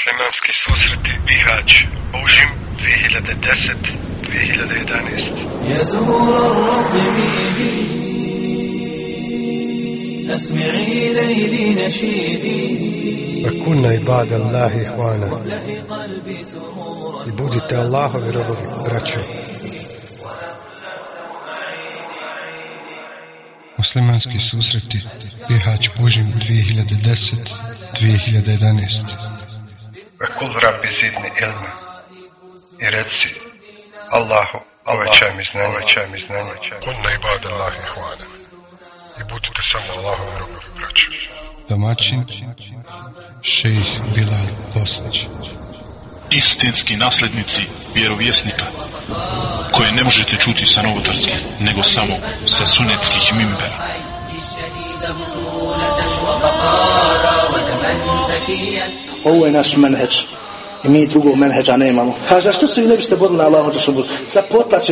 Muslimanski susreti Bihać Užim 2010-2011 يا زهور الرفض ميدي أسمعي ليلي نشيدي وكنا عباد الله إخوانا واملئي قلبي سرورا i budite Allahovi robovi, braćo. Muslimanski susreti Bihać Pužim 2010-2011 Kul rabbi zidni ilma i reci Allahu, uvećaj mi znanje, uvećaj mi znanje. Kunna ibad Allah ihvana. I budite samo Allahovi robovi, braćo. Domaćin, šejih Bilal Bosnić. istinski nasljednici vjerovjesnika koje ne možete čuti sa novotarskih nego samo sa sunetskih mimbera Ovo je naš menheđ. I mi drugog menheđa nemamo. Kaže, a što se vi ne biste borili na Allahu Đešanu? Za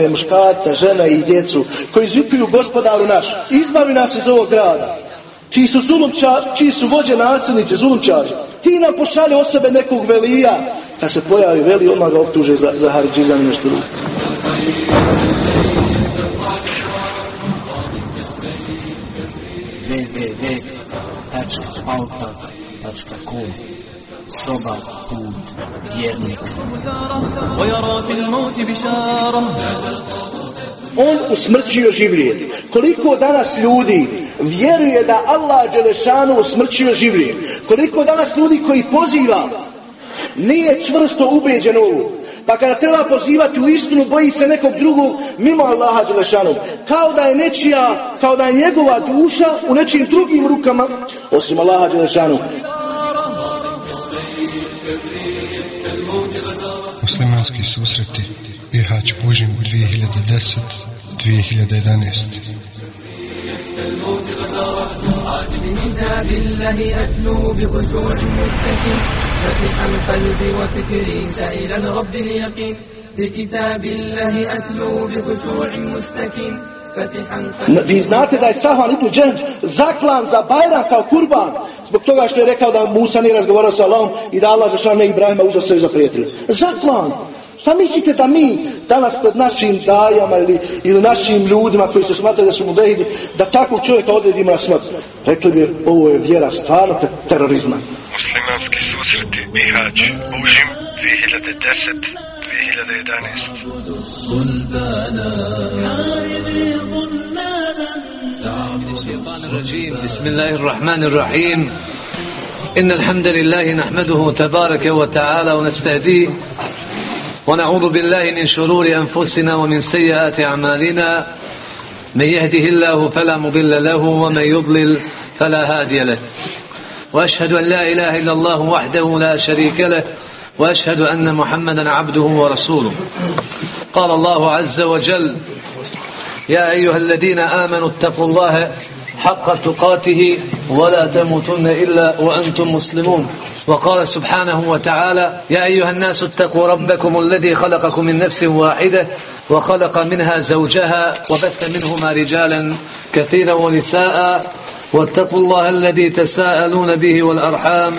muškarca, žene i djecu koji izvikuju gospodaru naš. Izbavi nas iz ovog grada. Čiji su zulumča, čiji su vođe nasilnici, zulumčari. Ti nam pošalje o sebe nekog velija. Kad se pojavi veli, odmah ga optuže za, za haridžizam i nešto drugo www.facebook.com Soba put vjernik On usmrćio življen Koliko danas ljudi vjeruje da Allah Đelešanu usmrćio življen Koliko danas ljudi koji poziva nije čvrsto ubeđen ovu? pa kada treba pozivati u istinu, boji se nekog drugog mimo Allaha Đelešanu. Kao da je nečija, kao da je njegova duša u nečim drugim rukama, osim Allaha Đelešanu. Muslimanski susreti Bihać Pužim 2010-2011 بكتاب الله أتلو بخشوع مستكين فتح القلب وفكري سائلا رب اليقين بكتاب الله أتلو بخشوع مستكين Vi znate da je Safan ibn Džem zaklan za Bajram kao kurban zbog toga što je rekao da Musa nije razgovarao sa Allahom i da Allah Žešan ne Ibrahima uzeo sve za prijatelja. Zaklan! Šta mislite da mi danas pred našim dajama ili, ili našim ljudima koji se smatraju da su mu vehidi, da takvog čovjeka odredimo na smrt? Rekli bi, ovo je vjera stvarno te- terorizma. Muslimanski susreti Bihać Užim 2010-2011 الشيطان الرجيم. بسم الله الرحمن الرحيم. إن الحمد لله نحمده تبارك وتعالى ونستهديه ونعوذ بالله من شرور أنفسنا ومن سيئات أعمالنا. من يهده الله فلا مضل له ومن يضلل فلا هادي له. وأشهد أن لا إله إلا الله وحده لا شريك له. وأشهد أن محمدا عبده ورسوله. قال الله عز وجل يا أيها الذين آمنوا اتقوا الله حق تقاته ولا تموتن إلا وأنتم مسلمون. وقال سبحانه وتعالى يا أيها الناس اتقوا ربكم الذي خلقكم من نفس واحدة وخلق منها زوجها وبث منهما رجالا كثيرا ونساء. واتقوا الله الذي تساءلون به والأرحام.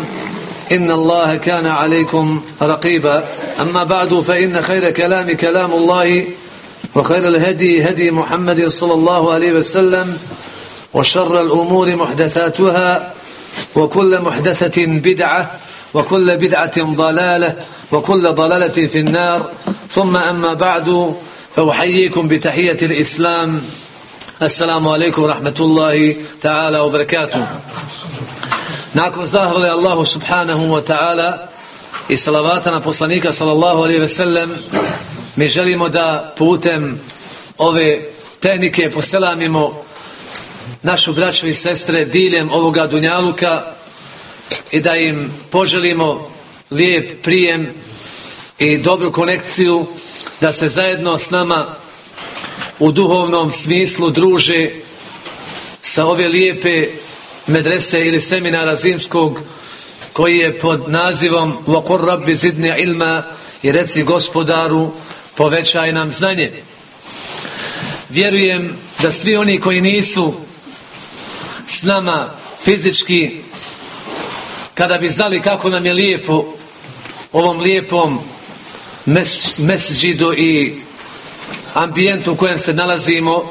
إن الله كان عليكم رقيبا. أما بعد فإن خير كلام كلام الله وخير الهدي هدي محمد صلى الله عليه وسلم. وشر الأمور محدثاتها وكل محدثة بدعة وكل بدعة ضلالة وكل ضلالة في النار. ثم أما بعد فأحييكم بتحية الإسلام. السلام عليكم ورحمة الله تعالى وبركاته. Nakon zahvale Allahu subhanahu wa ta'ala i salavata na poslanika sallallahu alaihi ve sellem mi želimo da putem ove tehnike poselamimo našu braću i sestre diljem ovoga Dunjaluka i da im poželimo lijep prijem i dobru konekciju da se zajedno s nama u duhovnom smislu druže sa ove lijepe medrese ili seminara zimskog koji je pod nazivom Vokor Rabbi Zidnija ilma i reci gospodaru povećaj nam znanje. Vjerujem da svi oni koji nisu s nama fizički kada bi znali kako nam je lijepo ovom lijepom mes, mesđidu i ambijentu u kojem se nalazimo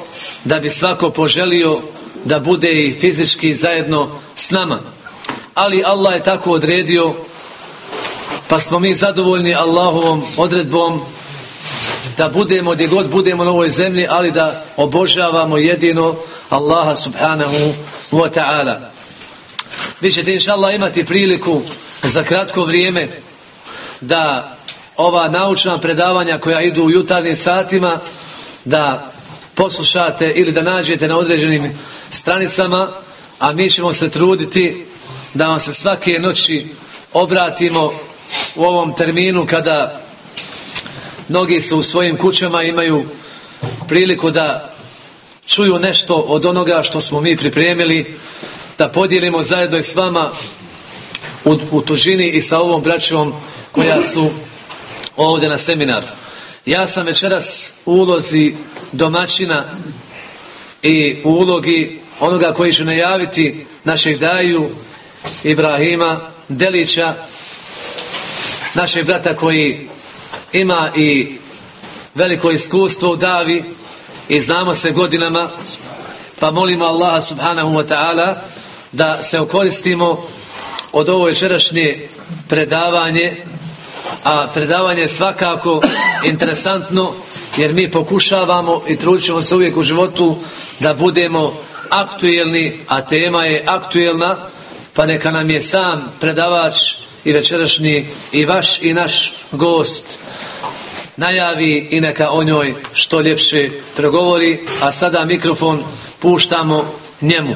da bi svako poželio da bude i fizički zajedno s nama. Ali Allah je tako odredio pa smo mi zadovoljni Allahovom odredbom da budemo gdje god budemo na ovoj zemlji, ali da obožavamo jedino Allaha subhanahu wa ta'ala. Vi ćete inša Allah imati priliku za kratko vrijeme da ova naučna predavanja koja idu u jutarnjim satima da poslušate ili da nađete na određenim stranicama a mi ćemo se truditi da vam se svake noći obratimo u ovom terminu kada mnogi su u svojim kućama imaju priliku da čuju nešto od onoga što smo mi pripremili da podijelimo zajedno s vama u, u tužini i sa ovom braćom koja su ovdje na seminar. Ja sam večeras u ulozi domaćina i u ulogi onoga koji će najaviti našeg daju Ibrahima Delića našeg brata koji ima i veliko iskustvo u davi i znamo se godinama pa molimo Allaha subhanahu wa ta'ala da se okoristimo od ovo večerašnje predavanje a predavanje je svakako interesantno jer mi pokušavamo i trudit ćemo se uvijek u životu da budemo aktuelni a tema je aktuelna pa neka nam je sam predavač i večerašnji i vaš i naš gost najavi i neka o njoj što ljepše pregovori, a sada mikrofon puštamo njemu.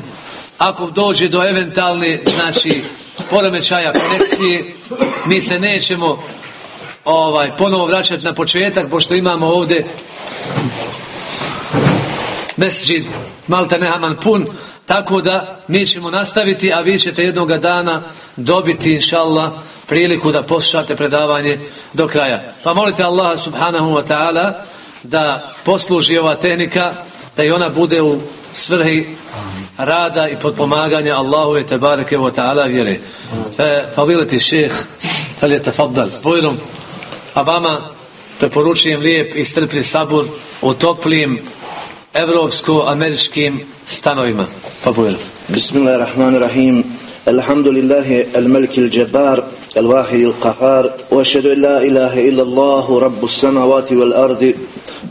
Ako dođe do eventualne, znači, poremećaja konekcije, mi se nećemo ovaj ponovo vraćati na početak, pošto imamo ovdje mesđid Malta Nehaman pun, tako da mi ćemo nastaviti, a vi ćete jednoga dana dobiti, inša Allah, priliku da poslušate predavanje do kraja. Pa molite Allaha subhanahu wa ta'ala da posluži ova tehnika, da i ona bude u svrhi rada i potpomaganja Allahu i tebareke wa ta'ala vjere. E, Favileti šeheh, da je? Bojrom, a vama preporučujem lijep i strpljiv sabur u toplim evropsko-američkim stanovima. Pa bojrom. Bismillahirrahmanirrahim. Alhamdulillahi al-maliki al-đabar. الواحد القهار وأشهد أن لا إله إلا الله رب السماوات والأرض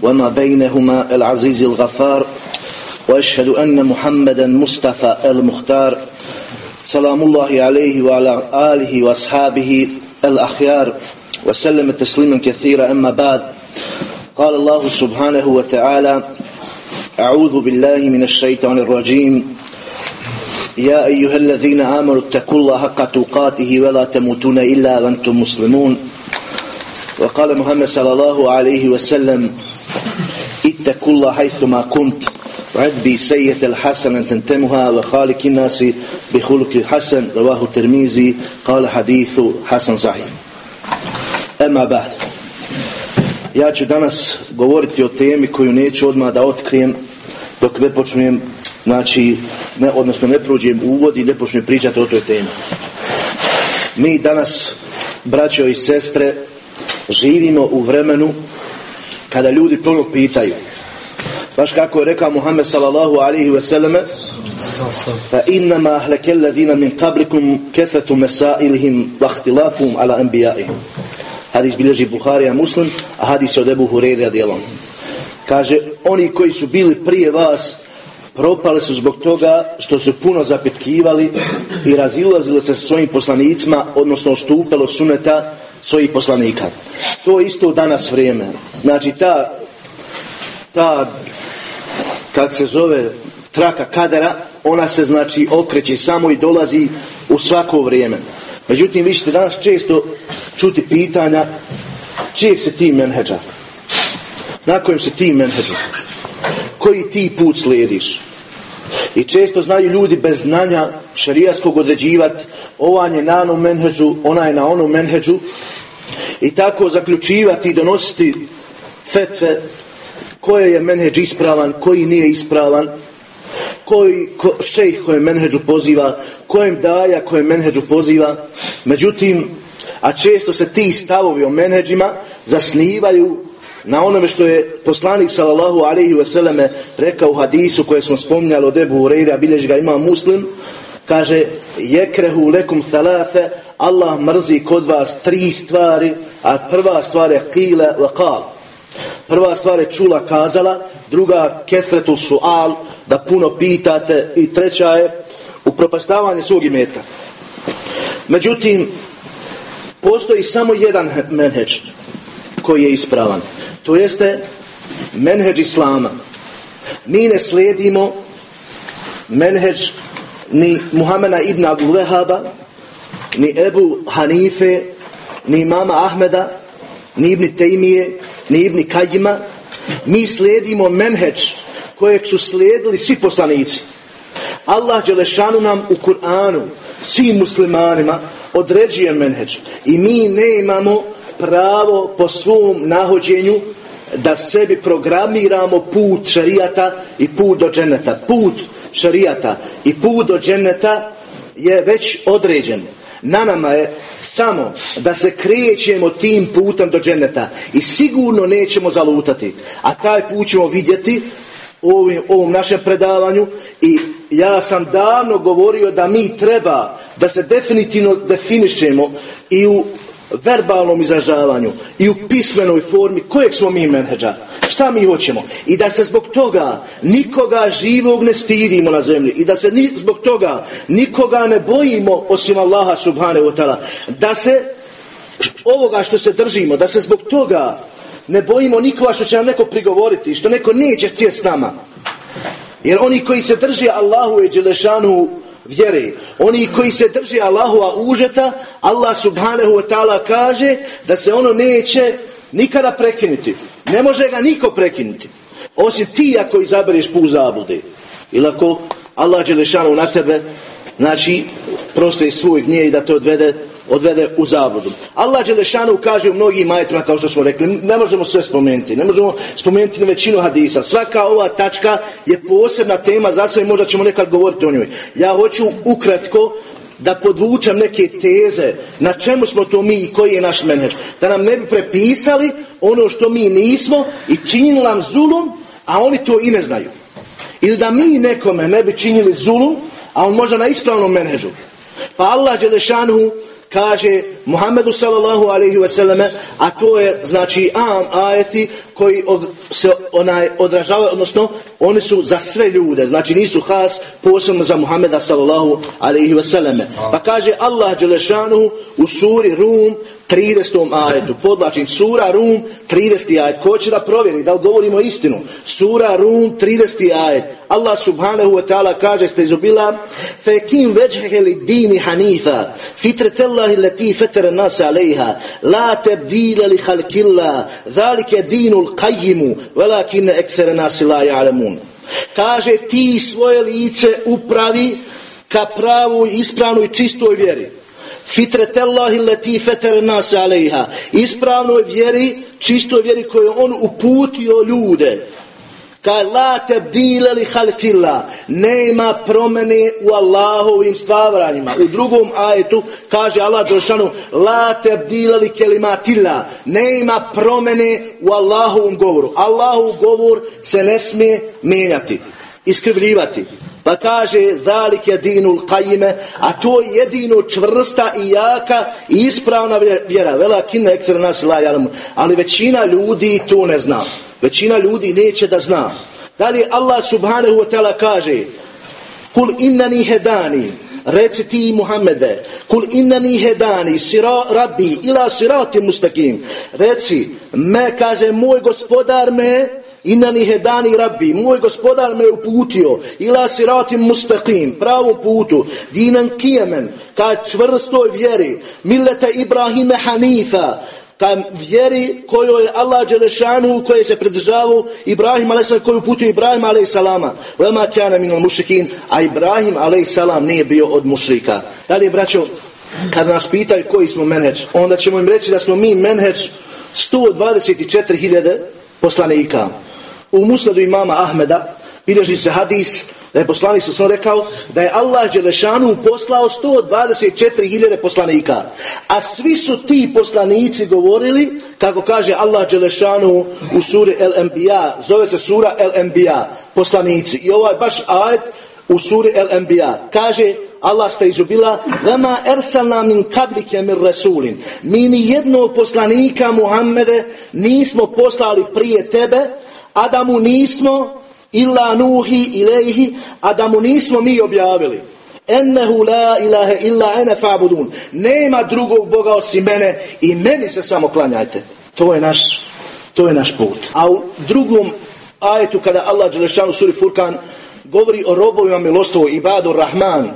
وما بينهما العزيز الغفار وأشهد أن محمدا مصطفى المختار. سلام الله عليه وعلى آله وأصحابه الأخيار وسلم تسليما كثيرا. أما بعد قال الله سبحانه وتعالى أعوذ بالله من الشيطان الرجيم. يا أيها الذين آمنوا اتقوا الله حق تقاته ولا تموتون إلا وأنتم مسلمون. وقال محمد صلى الله عليه وسلم اتقوا الله حيثما كنت. وعد سيئة الحسنة تنتمها وخالق الناس بخلق حسن. رواه الترمذي قال حديث حسن صحيح. أما بعد Ja ću danas govoriti o temi koju neću odmah da otkrijem dok ne počnem znači, ne, odnosno ne prođem uvod i ne počnem pričati o toj temi. Mi danas, braćo i sestre, živimo u vremenu kada ljudi puno pitaju. Baš kako je rekao Muhammed sallallahu alaihi ve fa innama ahlake alladhina min qablikum kathatu masailihim wa ikhtilafum ala anbiya'ihim. Hadis bilježi Buharija Muslim, a hadis od Ebu Hureyre radijallahu Kaže, oni koji su bili prije vas propali su zbog toga što su puno zapitkivali i razilazili se sa svojim poslanicima, odnosno stupelo suneta svojih poslanika. To je isto danas vrijeme. Znači ta, ta kak se zove traka kadera, ona se znači okreće samo i dolazi u svako vrijeme. Međutim, vi ćete danas često čuti pitanja čijeg se ti menheđa? Na kojem se ti menheđa? Koji ti put slijediš. I često znaju ljudi bez znanja šarijaskog određivati ovan je na onom menheđu, ona je na onom menheđu i tako zaključivati i donositi fetve koje je menheđ ispravan, koji nije ispravan, koji ko, šejh koje menheđu poziva, kojem daja koje menheđu poziva. Međutim, A često se ti stavovi o menheđima zasnivaju na onome što je poslanik sallallahu alaihi wasallam rekao u hadisu koje smo spominjali od Ebu Hureyra, bilježi ga ima muslim, kaže jekrehu lekum thalathe Allah mrzi kod vas tri stvari a prva stvar je kile wa kal prva stvar je čula kazala druga kesretu sual da puno pitate i treća je upropastavanje svog imetka. Međutim postoji samo jedan menheđ koji je ispravan to jeste menheđ islama mi ne slijedimo menheđ ni Muhameda ibn Abu Lehaba, ni Ebu Hanife, ni imama Ahmeda, ni ibn Tejmije, ni ibn Kajima. Mi slijedimo menheđ kojeg su slijedili svi poslanici. Allah Đelešanu nam u Kur'anu, svim muslimanima, određuje menheđ. I mi ne imamo pravo po svom nahođenju da sebi programiramo put šarijata i put do dženeta. Put šarijata i put do dženeta je već određen. Na nama je samo da se krećemo tim putem do dženeta i sigurno nećemo zalutati. A taj put ćemo vidjeti u ovom, ovom našem predavanju i ja sam davno govorio da mi treba da se definitivno definišemo i u verbalnom izražavanju i u pismenoj formi kojeg smo mi menheđa. Šta mi hoćemo? I da se zbog toga nikoga živog ne stidimo na zemlji. I da se ni, zbog toga nikoga ne bojimo osim Allaha subhanahu wa ta'ala. Da se ovoga što se držimo da se zbog toga ne bojimo nikoga što će nam neko prigovoriti što neko neće htjeti s nama. Jer oni koji se drži Allahu i Đelešanu vjere. Oni koji se drži Allahova užeta, Allah subhanahu wa ta'ala kaže da se ono neće nikada prekinuti. Ne može ga niko prekinuti. Osim ti ako izabereš put zablude. Ili ako Allah Đelešanu na tebe, znači, prostoji svoj gnije i da te odvede odvede u zabludu. Allah Đelešanu kaže u mnogim majetima, kao što smo rekli, ne možemo sve spomenuti, ne možemo spomenuti na većinu hadisa. Svaka ova tačka je posebna tema, za sve možda ćemo nekad govoriti o njoj. Ja hoću ukratko da podvučem neke teze na čemu smo to mi i koji je naš menedž. Da nam ne bi prepisali ono što mi nismo i činili nam zulum, a oni to i ne znaju. Ili da mi nekome ne bi činili zulum, a on možda na ispravnom menedžu. Pa Allah Đelešanu kaže Muhammedu sallallahu alaihi ve selleme, a to je znači am ajeti koji od, se onaj odražavaju, odnosno oni su za sve ljude, znači nisu has posebno za Muhammeda sallallahu alaihi ve selleme. Pa kaže Allah Đelešanu u suri Rum 30. ajetu, podlačim, sura Rum, 30. ajet. Ko će da provjeri, da govorimo istinu? Sura Rum, 30. ajet. Allah subhanahu wa ta'ala kaže, ste izubila, kim veđhe li dini hanifa, fitretellahi leti fetere nas alejha, la tebdile li halkilla, zalike dinul qajimu, velakine eksere nasi la ja'lemun. Kaže, ti svoje lice upravi ka pravu, ispravnoj, čistoj vjeri fitretellahi leti feter nas ispravnoj vjeri čistoj vjeri koju on uputio ljude. Kaj la tebdile li halkilla. Nema promene u Allahovim stvaranjima. U drugom ajetu kaže Allah Đelšanu la tebdile li kelimatilla. Nema promene u Allahovom govoru. Allahov govor se ne smije menjati iskrivljivati Pa kaže, zalik je dinul kajime, a to je jedino čvrsta i jaka i ispravna vjera. Vela kina ekser nas. Ali većina ljudi to ne zna. Većina ljudi neće da zna. Da li Allah subhanahu wa ta'ala kaže, kul innani hedani, reci ti Muhammede, kul innani hedani, sira, rabbi, ila sirati mustakim, reci, me kaže, moj gospodar me, Inani hedani rabbi, moj gospodar me uputio, ila siratim mustaqim, pravom putu, dinan kijemen, ka čvrstoj vjeri, millete Ibrahime Hanifa, ka vjeri kojoj je Allah Đelešanu, koje se pridržavu Ibrahim a.s. koju putuje Ibrahim a.s. Vema kjana minal mušrikin, a Ibrahim a.s. nije bio od mušrika. Dalje, braćo, kada nas pitaju koji smo menheđ, onda ćemo im reći da smo mi menheđ 124.000 poslanika u musnadu imama Ahmeda bilježi se hadis Da je poslanik sam rekao da je Allah Đelešanu poslao 124.000 poslanika. A svi su ti poslanici govorili, kako kaže Allah Đelešanu u suri El Enbiya, zove se sura El Enbiya, poslanici. I ovaj baš ajet u suri El Enbiya. Kaže Allah ste izubila Vama ersalna min kablike mir rasulin. Mi ni jednog poslanika Muhammede nismo poslali prije tebe, a da mu nismo illa nuhi ilaihi, a da mu nismo mi objavili. Ennehu la ilahe illa ene fa'budun. Nema drugog Boga osim mene i meni se samo klanjajte. To je naš, to je naš put. A u drugom ajetu kada Allah Đelešanu suri Furkan govori o robovima milostovu, ibadu Rahman,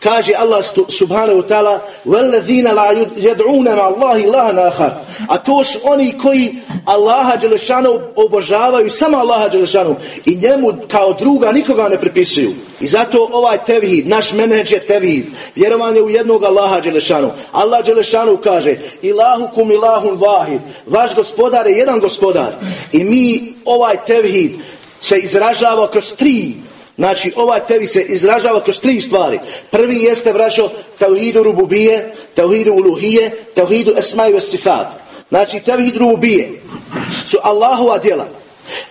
Kaže Allah subhanahu wa ta'ala وَالَّذِينَ لَا يَدْعُونَ مَا اللَّهِ اللَّهَ A to su oni koji Allaha Đelešanu obožavaju, samo Allaha Đelešanu i njemu kao druga nikoga ne pripisuju. I zato ovaj tevhid, naš menedž je tevhid, vjerovanje u jednog Allaha Đelešanu. Allah Đelešanu kaže Ilahukum ilahun vahid, vaš gospodar je jedan gospodar. I mi ovaj tevhid se izražava kroz tri Znači, ovaj tevi se izražava kroz tri stvari. Prvi jeste, vraćao, tauhidu rububije, tauhidu uluhije, tauhidu esmaju sifat. Znači, tauhidu rububije su Allahova djela.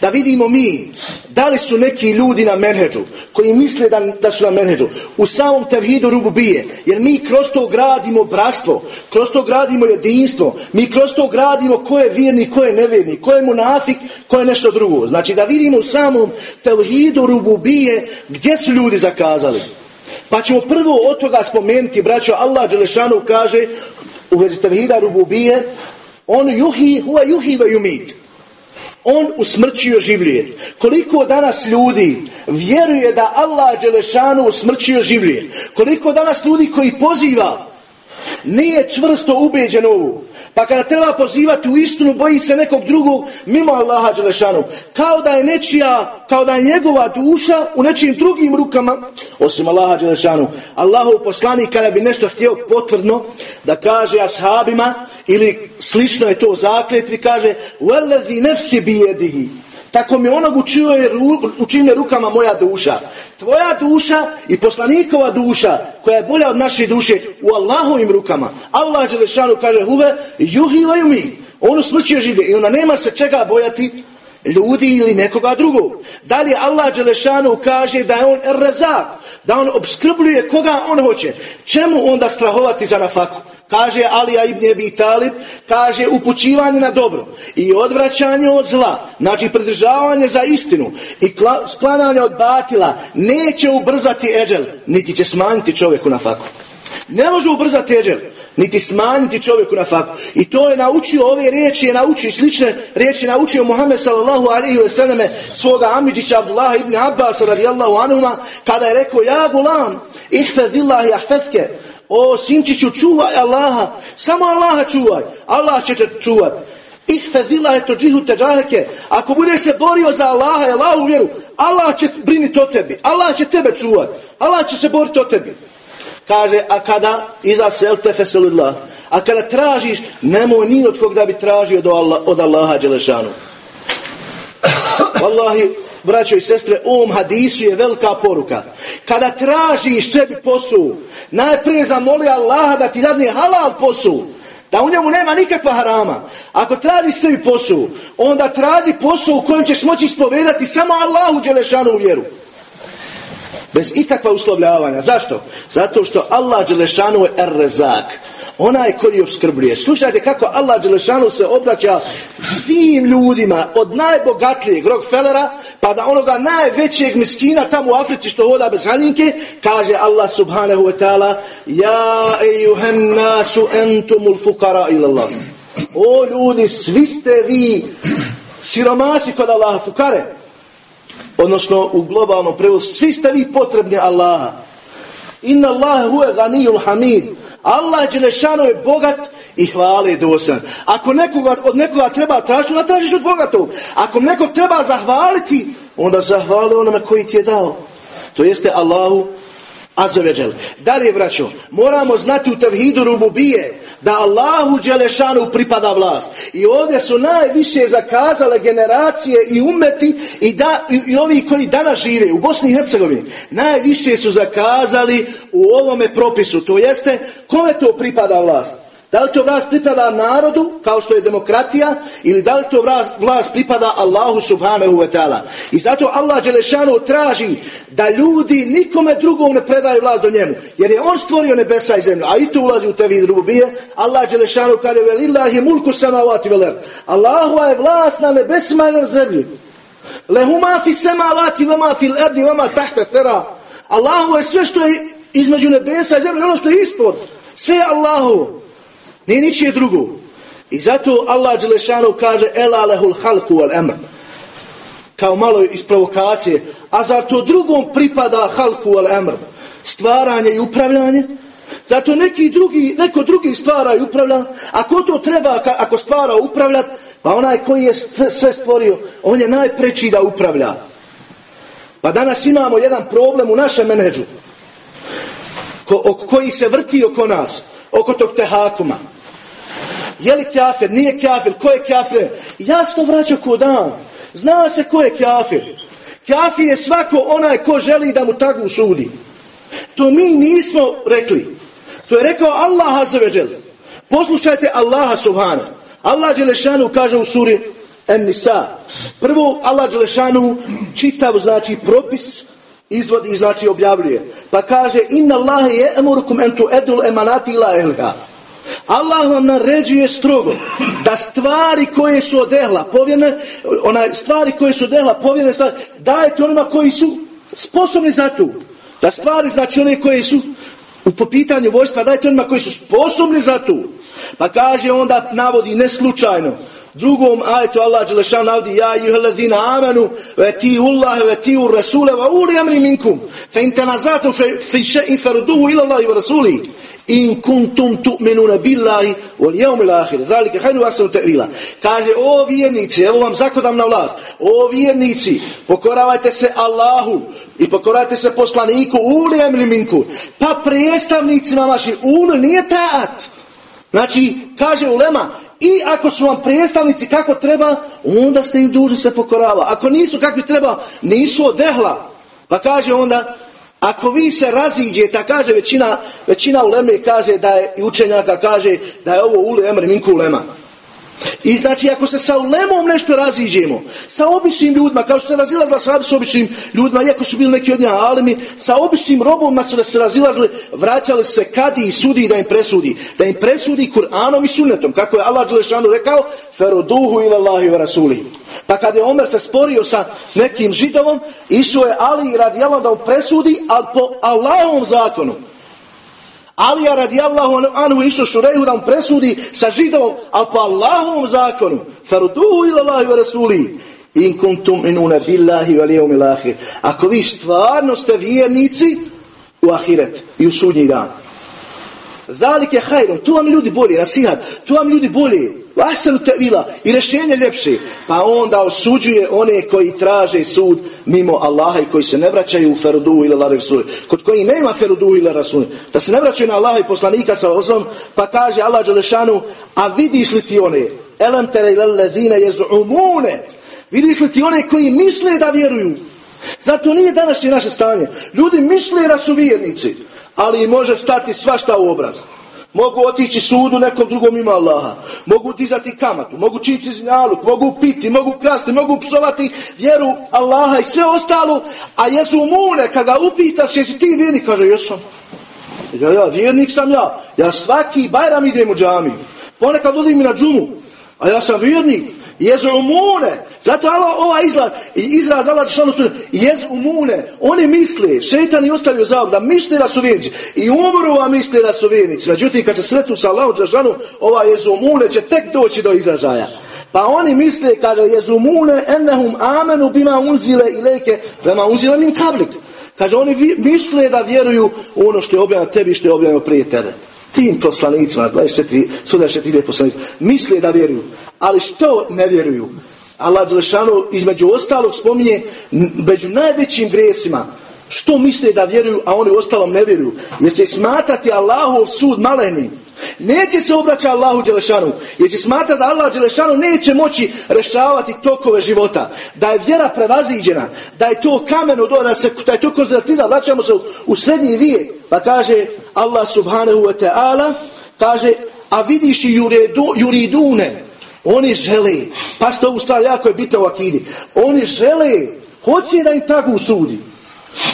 Da vidimo mi, da li su neki ljudi na menheđu, koji misle da, da su na menheđu, u samom tevhidu rububije, jer mi kroz to gradimo bratstvo, kroz to gradimo jedinstvo, mi kroz to gradimo ko je vjerni, ko je nevjerni, ko je munafik, ko je nešto drugo. Znači da vidimo u samom tevhidu rububije gdje su ljudi zakazali. Pa ćemo prvo od toga spomenuti, braćo, Allah Đelešanu kaže u vezi tevhida rububije, on juhi, huva juhi ve jumit. On usmrćio življe. Koliko danas ljudi vjeruje da Allah Đelešanu usmrćio življe. Koliko danas ljudi koji poziva nije čvrsto ubeđen. Pa kada treba pozivati u istinu, boji se nekog drugog mimo Allaha Đelešanu. Kao da je nečija, kao da je njegova duša u nečijim drugim rukama, osim Allaha Đelešanu. Allahov poslanik kada bi nešto htio potvrdno, da kaže ashabima, ili slično je to zakletvi, kaže وَلَّذِي نَفْسِ بِيَدِهِ tako mi onog učinje rukama moja duša. Tvoja duša i poslanikova duša, koja je bolja od naše duše, u Allahovim rukama. Allah Đelešanu kaže, huve, juhivaju mi. On usmrćuje žive i onda nema se čega bojati ljudi ili nekoga drugog. Dalje Allah Đelešanu kaže da je on rezak, da on obskrbljuje koga on hoće. Čemu onda strahovati za nafaku? Kaže Alija ibn Ebi Talib, kaže upućivanje na dobro i odvraćanje od zla, znači pridržavanje za istinu i sklananje od batila, neće ubrzati eđel, niti će smanjiti čovjeku na faku. Ne može ubrzati eđel, niti smanjiti čovjeku na faku. I to je naučio, ove riječi je naučio, slične riječi je naučio Muhammed sallallahu alaihi wa sallame svoga Amidžića Abdullah ibn Abbas radijallahu anuma, kada je rekao, ja gulam, ihfezillahi ahfezke, o, sinčiću, čuvaj Allaha. Samo Allaha čuvaj. Allah će te čuvat. Ihfezila je to džihu teđaheke. Ako budeš se borio za Allaha i Allahu vjeru, Allah će briniti o tebi. Allah će tebe čuvat. Allah će se boriti o tebi. Kaže, a kada iza se feselillah. A kada tražiš, nemoj ni od kog da bi tražio od, Allah, od Allaha Đelešanu. Wallahi, braćo i sestre, u ovom hadisu je velika poruka. Kada tražiš sebi posao, najprije zamoli Allaha da ti dadne halal posao, da u njemu nema nikakva harama. Ako tražiš sebi posao, onda traži posao u kojem ćeš moći ispovedati samo Allahu Đelešanu u vjeru. Bez ikakva uslovljavanja. Zašto? Zato što Allah Đelešanu je er-rezak. Onaj koji obskrbljuje. Slušajte kako Allah Đelešanu se obraća s tim ljudima od najbogatlijeg Rockefelera pa da onoga najvećeg miskina tamo u Africi što hoda bez haljinke kaže Allah subhanahu wa ta'ala Ja ejuhen nasu entumul fukara ilallah. O ljudi, svi ste vi siromasi kod Allaha, fukare odnosno u globalnom prevozu, svi ste vi potrebni Allaha. Inna Allahe huve ganijul hamid. Allah Đelešano je bogat i hvale dosan. Ako nekoga, od nekoga treba tražiti, onda tražiš od bogatog. Ako nekog treba zahvaliti, onda zahvali onome koji ti je dao. To jeste Allahu Azaveđel. Dalje, braćo, moramo znati u tevhidu rububije da Allahu Đelešanu pripada vlast. I ovdje su najviše zakazale generacije i umeti i, da, i, ovi koji danas žive u Bosni i Hercegovini. Najviše su zakazali u ovome propisu. To jeste, kome to pripada vlast? Da li to vlast pripada narodu, kao što je demokratija, ili da li to vlast, pripada Allahu subhanahu wa ta'ala. I zato Allah Đelešanu traži da ljudi nikome drugom ne predaju vlast do njemu. Jer je on stvorio nebesa i zemlju, a i to ulazi u tebi drubije. Allah Đelešanu kaže, velillahi mulku samavati veler. Allahu je vlast na nebesima i na zemlji. Lehuma fi samavati vama fil erdi vama tahta thera. Allahu je sve što je između nebesa i zemlje, ono što je ispod. Sve je Allahu. Nije ničije drugo. I zato Allah Đelešanu kaže Ela lehul halku al emr. Kao malo iz provokacije. A zar to drugom pripada halku al emr? Stvaranje i upravljanje? Zato neki drugi, neko drugi stvara i upravlja. Ako to treba, ako stvara upravljat, pa onaj koji je sve stvorio, on je najpreći da upravlja. Pa danas imamo jedan problem u našem menedžu koji se vrti oko nas, oko tog tehakuma. Je li kafir, nije kafir, ko je kafir? Jasno vraća ko dan. Zna se ko je kafir. Kafir je svako onaj ko želi da mu tagu sudi. To mi nismo rekli. To je rekao Allah azzawajal. Poslušajte Allaha subhana. Allah Đelešanu kaže u suri En-Nisa. Prvo Allah Đelešanu čitav znači propis izvodi znači objavljuje. Pa kaže inna Allahe je emurukum entu edul emanati ila elha. Allah vam naređuje strogo da stvari koje su odehla povjene, onaj stvari koje su odehla povjene stvari, dajete onima koji su sposobni za to. Da stvari, znači one koje su u po pitanju vojstva, dajte onima koji su sposobni za to. Pa kaže onda, navodi neslučajno, drugom ajetu Allah Đelešan navodi ja i ladina amanu ve ti Allah ve ti rasule wa uli amri minkum fe in tanazatu fe še'in farduhu ila Allahi wa rasuli in kuntum tu'minuna billahi wal yawmil akhir. Zalika khairu asru ta'wila. Kaže o vjernici evo vam zakodam na vlast o vjernici pokoravajte se Allahu i pokoravajte se poslaniku ulijem minku pa predstavnicima vašim ul nije taat. Znači kaže ulema i ako su vam predstavnici kako treba onda ste im dužni se pokorava ako nisu kakvi treba nisu odehla pa kaže onda ako vi se raziđete, kaže većina, većina uleme kaže da je, i učenjaka kaže da je ovo ule emre minku ulema. I znači ako se sa ulemom nešto raziđemo, sa običnim ljudima, kao što se razilazila sad s običnim ljudima, iako su bili neki od njega alimi, sa običnim robovima su da se razilazili, vraćali se kadi i sudi da im presudi. Da im presudi Kur'anom i sunnetom. Kako je Allah Đelešanu rekao, feroduhu ila Allahi rasuli. Pa kad je Omer se sporio sa nekim židovom, išao je Ali radijalno da on presudi, ali po Allahovom zakonu. Alija radijallahu anhu išao šurehu da mu presudi sa židovom, ali po Allahovom zakonu. Faruduhu ila Allahi wa rasuli. In kuntum inune billahi wa lijevmi lahir. Ako vi stvarno ste vjernici u ahiret i u sudnji dan. Zalike hajrom. Tu vam ljudi bolje, nasihat. Tu vam ljudi bolje. Ahsanu tevila i rješenje ljepše. Pa onda osuđuje one koji traže sud mimo Allaha i koji se ne vraćaju u ferudu ili la. Kod koji nema ferudu ili Rasul. Da se ne vraćaju na Allaha i poslanika sa osom, pa kaže Allah Đelešanu, a vidiš li ti one? Elem tere lezine umune. Vidiš li ti one koji misle da vjeruju? Zato nije današnje naše stanje. Ljudi misle da su vjernici, ali može stati svašta u obraz. Mogu otići sudu nekom drugom ima Allaha. Mogu dizati kamatu, mogu činiti znaluk, mogu piti, mogu krasti, mogu psovati vjeru Allaha i sve ostalo. A jesu mune, kada upitaš jesi ti vjernik, kaže jesam. Ja, ja, vjernik sam ja. Ja svaki bajram idem u džamiju. Ponekad odim mi na džumu. A ja sam vjernik. Jezumune. Zato Allah, ova izraz, izraz Allah šanu jezumune. Oni misle, šeitan je ostavio da misle da su vjernici. I umru misle da su vjernici. Međutim, kad se sretnu sa Allahom šanu, ova jezumune će tek doći do izražaja. Pa oni misle, kaže, jezumune ennehum amenu bima unzile ileke vema unzile min kablik. Kaže, oni misle da vjeruju u ono što je objavljeno tebi, što je objavljeno prije tebe tim poslanicima, 24, sudašnje tide poslanici, misle da vjeruju. Ali što ne vjeruju? Allah Đelešanu između ostalog spominje među najvećim grijesima što misle da vjeruju, a oni ostalom ne vjeruju. Jer će smatrati Allahov sud malenim. Neće se obraćati Allahu Đelešanu. Jer će smatrati da Allah Đelešanu neće moći rešavati tokove života. Da je vjera prevaziđena. Da je to kameno, da, se, da je to konzervatizam. Vraćamo se u, srednji vijek. Pa kaže Allah subhanahu wa ta'ala, kaže, a vidiš i juridune. Oni žele, pasite ovu stvar, jako je bitno u akidi. Oni žele, hoće da im tagu sudi.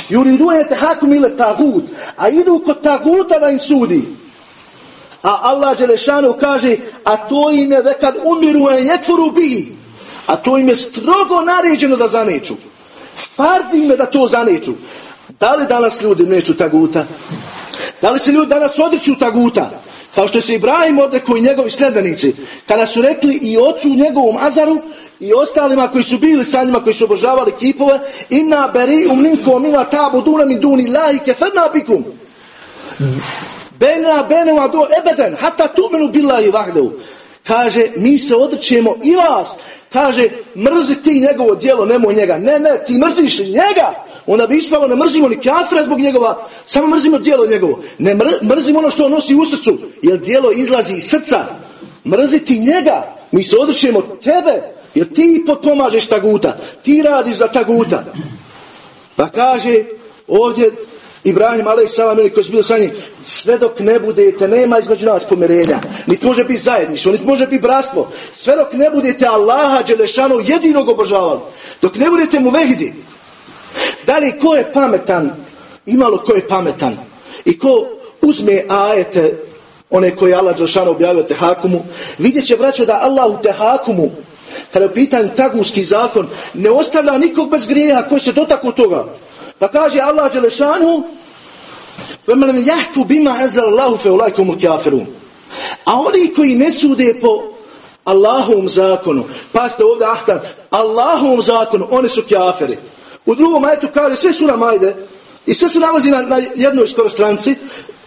Juridune te hakum ile tagut. A idu kod taguta da im sudi. A Allah Đelešanu kaže, a to im je vekad umiru en jetvuru bihi. A to im je strogo naređeno da zaneću. Fardi im je da to zaneću. Da li danas ljudi neću taguta? Da li se ljudi danas odriču taguta? Kao što se Ibrahim odrekao i njegovi sljedbenici. Kada su rekli i ocu njegovom Azaru i ostalima koji su bili sa njima, koji su obožavali kipove, inna beri umninkom ima tabu duna mi duni lahi keferna bikum. Bena benu do ebeden, hata tumenu billahi vahdehu. Kaže, mi se odrećemo i vas. Kaže, mrzi ti njegovo djelo, nemoj njega. Ne, ne, ti mrziš njega. Onda bi ispalo, ne mrzimo ni kafra zbog njegova, samo mrzimo djelo njegovo. Ne mrzimo ono što on nosi u srcu, jer djelo izlazi iz srca. Mrziti njega, mi se odrećemo tebe, jer ti potpomažeš taguta, ti radiš za taguta. Pa kaže, ovdje Ibrahim a.s. koji su bili sa njim, sve dok ne budete, nema između nas pomirenja, niti može biti zajedništvo, niti može biti bratstvo, sve dok ne budete Allaha Đelešanu jedinog obožavali, dok ne budete mu vehidi, da li ko je pametan, imalo ko je pametan. I ko uzme ajete, one koje je Allah Đelešanu objavio Tehakumu, vidjet će braćo da Allah u Tehakumu, kada je u pitanju taguski zakon, ne ostavlja nikog bez grijeha koji se dotaknu toga. Pa kaže Allah Đelešanu وَمَنْ يَحْكُ بِمَا أَزَلَ اللَّهُ فَوْلَيْكُمُ الْكَافِرُونَ A oni koji ne sude po Allahovom zakonu, ste ovdje ahtan, Allahovom zakonu, oni su kjaferi. U drugom ajetu kaže, sve su nam ajde, i sve se nalazi na, na jednoj skoro stranci,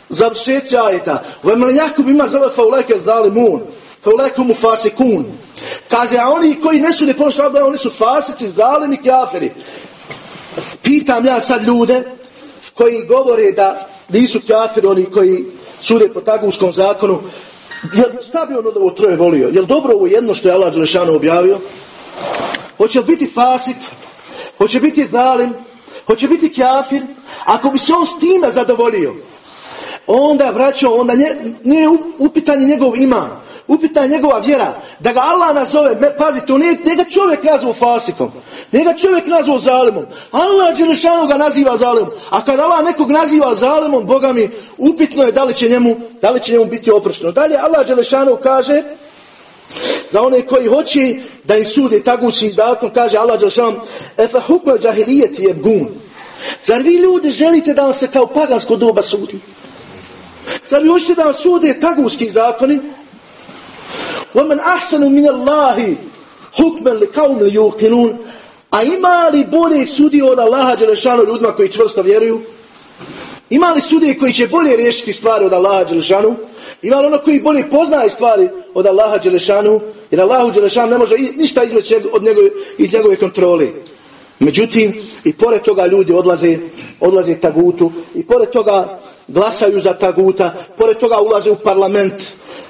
završeci ajeta. وَمَنْ يَحْكُ بِمَا زَلَ فَوْلَيْكَ زَدَالِمُونَ فَوْلَيْكُمُ فَاسِكُونَ Kaže, a oni koji ne sude po oni su fasici, zalimi, kjaferi. Pitam ja sad ljude koji govore da nisu kafir, oni koji sude po taguskom zakonu, jel, šta bi on od ovo troje volio? Jel dobro ovo jedno što je Allah Đelešanu objavio? Hoće biti fasik? Hoće biti zalim? Hoće biti kafir? Ako bi se on s time zadovoljio, onda vraćao, onda nije upitan njegov iman, upita njegova vjera, da ga Allah nazove, pazite, on nije, ga čovjek nazvao fasikom, nije ga čovjek nazvao zalimom, Allah Đelešanu ga naziva zalimom, a kad Allah nekog naziva zalimom, Boga mi, upitno je da li će njemu, da li će njemu biti oprošteno. Dalje Allah Đelešanu kaže, za one koji hoće da im sude tagući datom, kaže Allah Đelešanu, efe hukme džahilijeti je gun. Zar vi ljudi želite da vam se kao pagansko doba sudi? Zar vi hoćete da vam sude taguski zakoni? وَمَنْ أَحْسَنُ مِنَ اللَّهِ حُكْمًا لِكَوْمِ يُوقِنُونَ A ima li bolje sudi od Allaha Đelešanu ljudima koji čvrsto vjeruju? Ima li sudije koji će bolje riješiti stvari od Allaha Đelešanu? Ima li ono koji bolje poznaje stvari od Allaha Đelešanu? Jer Allahu Đelešanu ne može ništa izmeći od njegove, iz njegove kontrole. Međutim, i pored toga ljudi odlaze, odlaze tagutu, i pored toga glasaju za taguta, pored toga ulaze u parlament,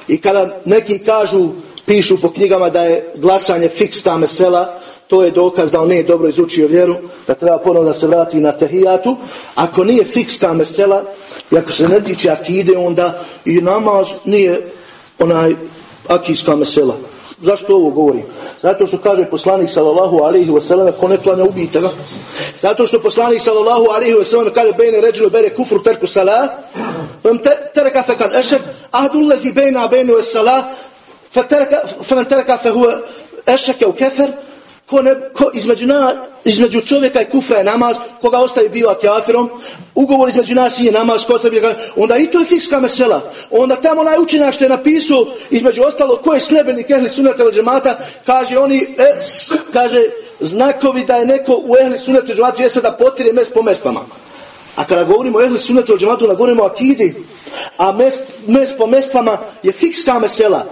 i kada neki kažu, pišu po knjigama da je glasanje fiksta mesela, to je dokaz da on nije dobro izučio vjeru, da treba ponovno da se vrati na tehijatu. Ako nije fikska mesela, i ako se ne tiče akide, onda i namaz nije onaj akijska mesela. Zašto ovo govorim? Zato što kaže poslanik sallallahu alaihi wa sallam, ko ne klanja ubijte ga. Zato što poslanik sallallahu alaihi wa sallam kaže bejne ređulu bere kufru terku salah, tereka fekad ešef, ahdu lezi bejna bejnu es salah, femen tereka fe huve ešeke u kefer, ko, ne, ko između, na, između čovjeka i kufra je namaz, koga ostaje biva kafirom, ugovor između nas je namaz, ko ostaje onda i to je fikska mesela. Onda tamo onaj učenjak što je napisao, između ostalo, ko je slebenik ehli sunata ili džemata, kaže oni, e, kaže, znakovi da je neko u ehli sunata džematu jeste da potire mes po mestvama. A kada govorimo o ehli sunata džematu, onda govorimo o akidi, a mes, mes po mestvama je fikska mesela.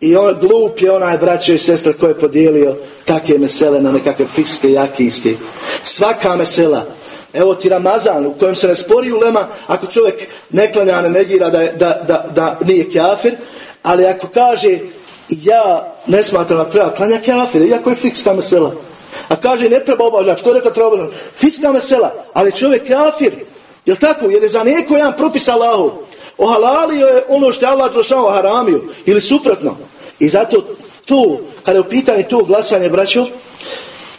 I on glup je onaj braćo i sestre koji je podijelio takve mesele na nekakve fikske i akijske. Svaka mesela Evo ti Ramazan u kojem se ne spori ulema ako čovjek ne klanja, ne negira da, da, da, da nije kafir, ali ako kaže ja ne smatram da treba klanja kafir, iako je fikska mesela. A kaže ne treba obavljati, što je rekao treba obavljati? Fikska mesela, ali čovjek kafir. Jel tako? Jer je za neko jedan propis Allahu. Ohalalio je ono što je Allah Đelešanu haramio. Ili suprotno. I zato to, kada je u pitanju to glasanje, braćo,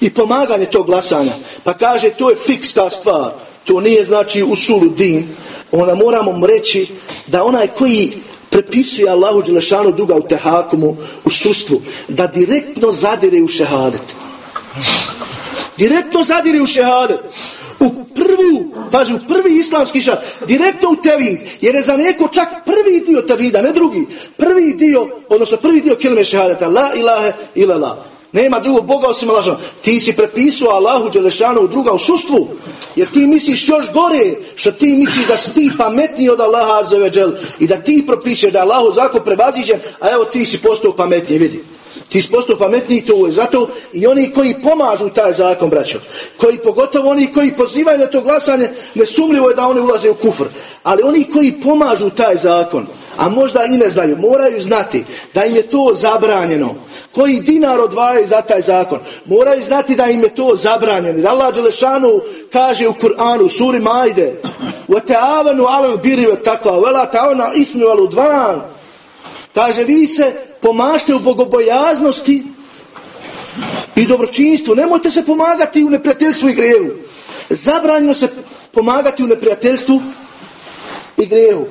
i pomaganje tog glasanja, pa kaže to je fikska stvar, to nije znači u sulu din, onda moramo reći da onaj koji prepisuje Allahu Đelešanu druga u tehakumu, u sustvu, da direktno zadire u šehadet. Direktno zadire u šehadet. U prvu, pazi, u prvi islamski šar, direktno u tevhid, jer je za neko čak prvi dio tevhida, ne drugi, prvi dio, odnosno prvi dio kilme šehadeta, la ilahe ila la. Nema drugog Boga osim Allah. Ti si prepisao Allahu Đelešanu druga u sustvu. Jer ti misliš još gore. Što ti misliš da si ti pametniji od Allaha Azeveđel. I da ti propišeš da Allahu zakon prevaziđen. A evo ti si postao pametniji. Vidi. Ti si postao pametniji to je. Zato i oni koji pomažu taj zakon, braćo. Koji pogotovo oni koji pozivaju na to glasanje. Nesumljivo je da oni ulaze u kufr. Ali oni koji pomažu taj zakon. A možda i ne znaju. Moraju znati da im je to zabranjeno koji dinar odvajaju za taj zakon. Moraju znati da im je to zabranjeno. Allah Đelešanu kaže u Kur'anu, suri Majde, وَتَعَوَنُوا عَلَى الْبِرِ وَتَقْوَا وَلَا تَعَوَنَا إِثْمِ وَلُدْوَانِ Kaže, vi se pomašte u bogobojaznosti i dobročinstvu. Nemojte se pomagati u neprijateljstvu i grehu. Zabranjeno se pomagati u neprijateljstvu i grehu.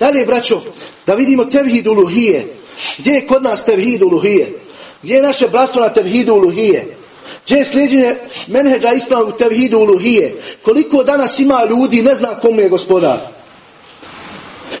Dalje, braćo, da vidimo tevhid uluhije. Gdje je kod nas tevhid uluhije? Gdje je naše bratstvo na tevhidu uluhije? Gdje je sljeđenje menheđa ispravnog tevhidu uluhije? Koliko danas ima ljudi ne zna komu je gospodar?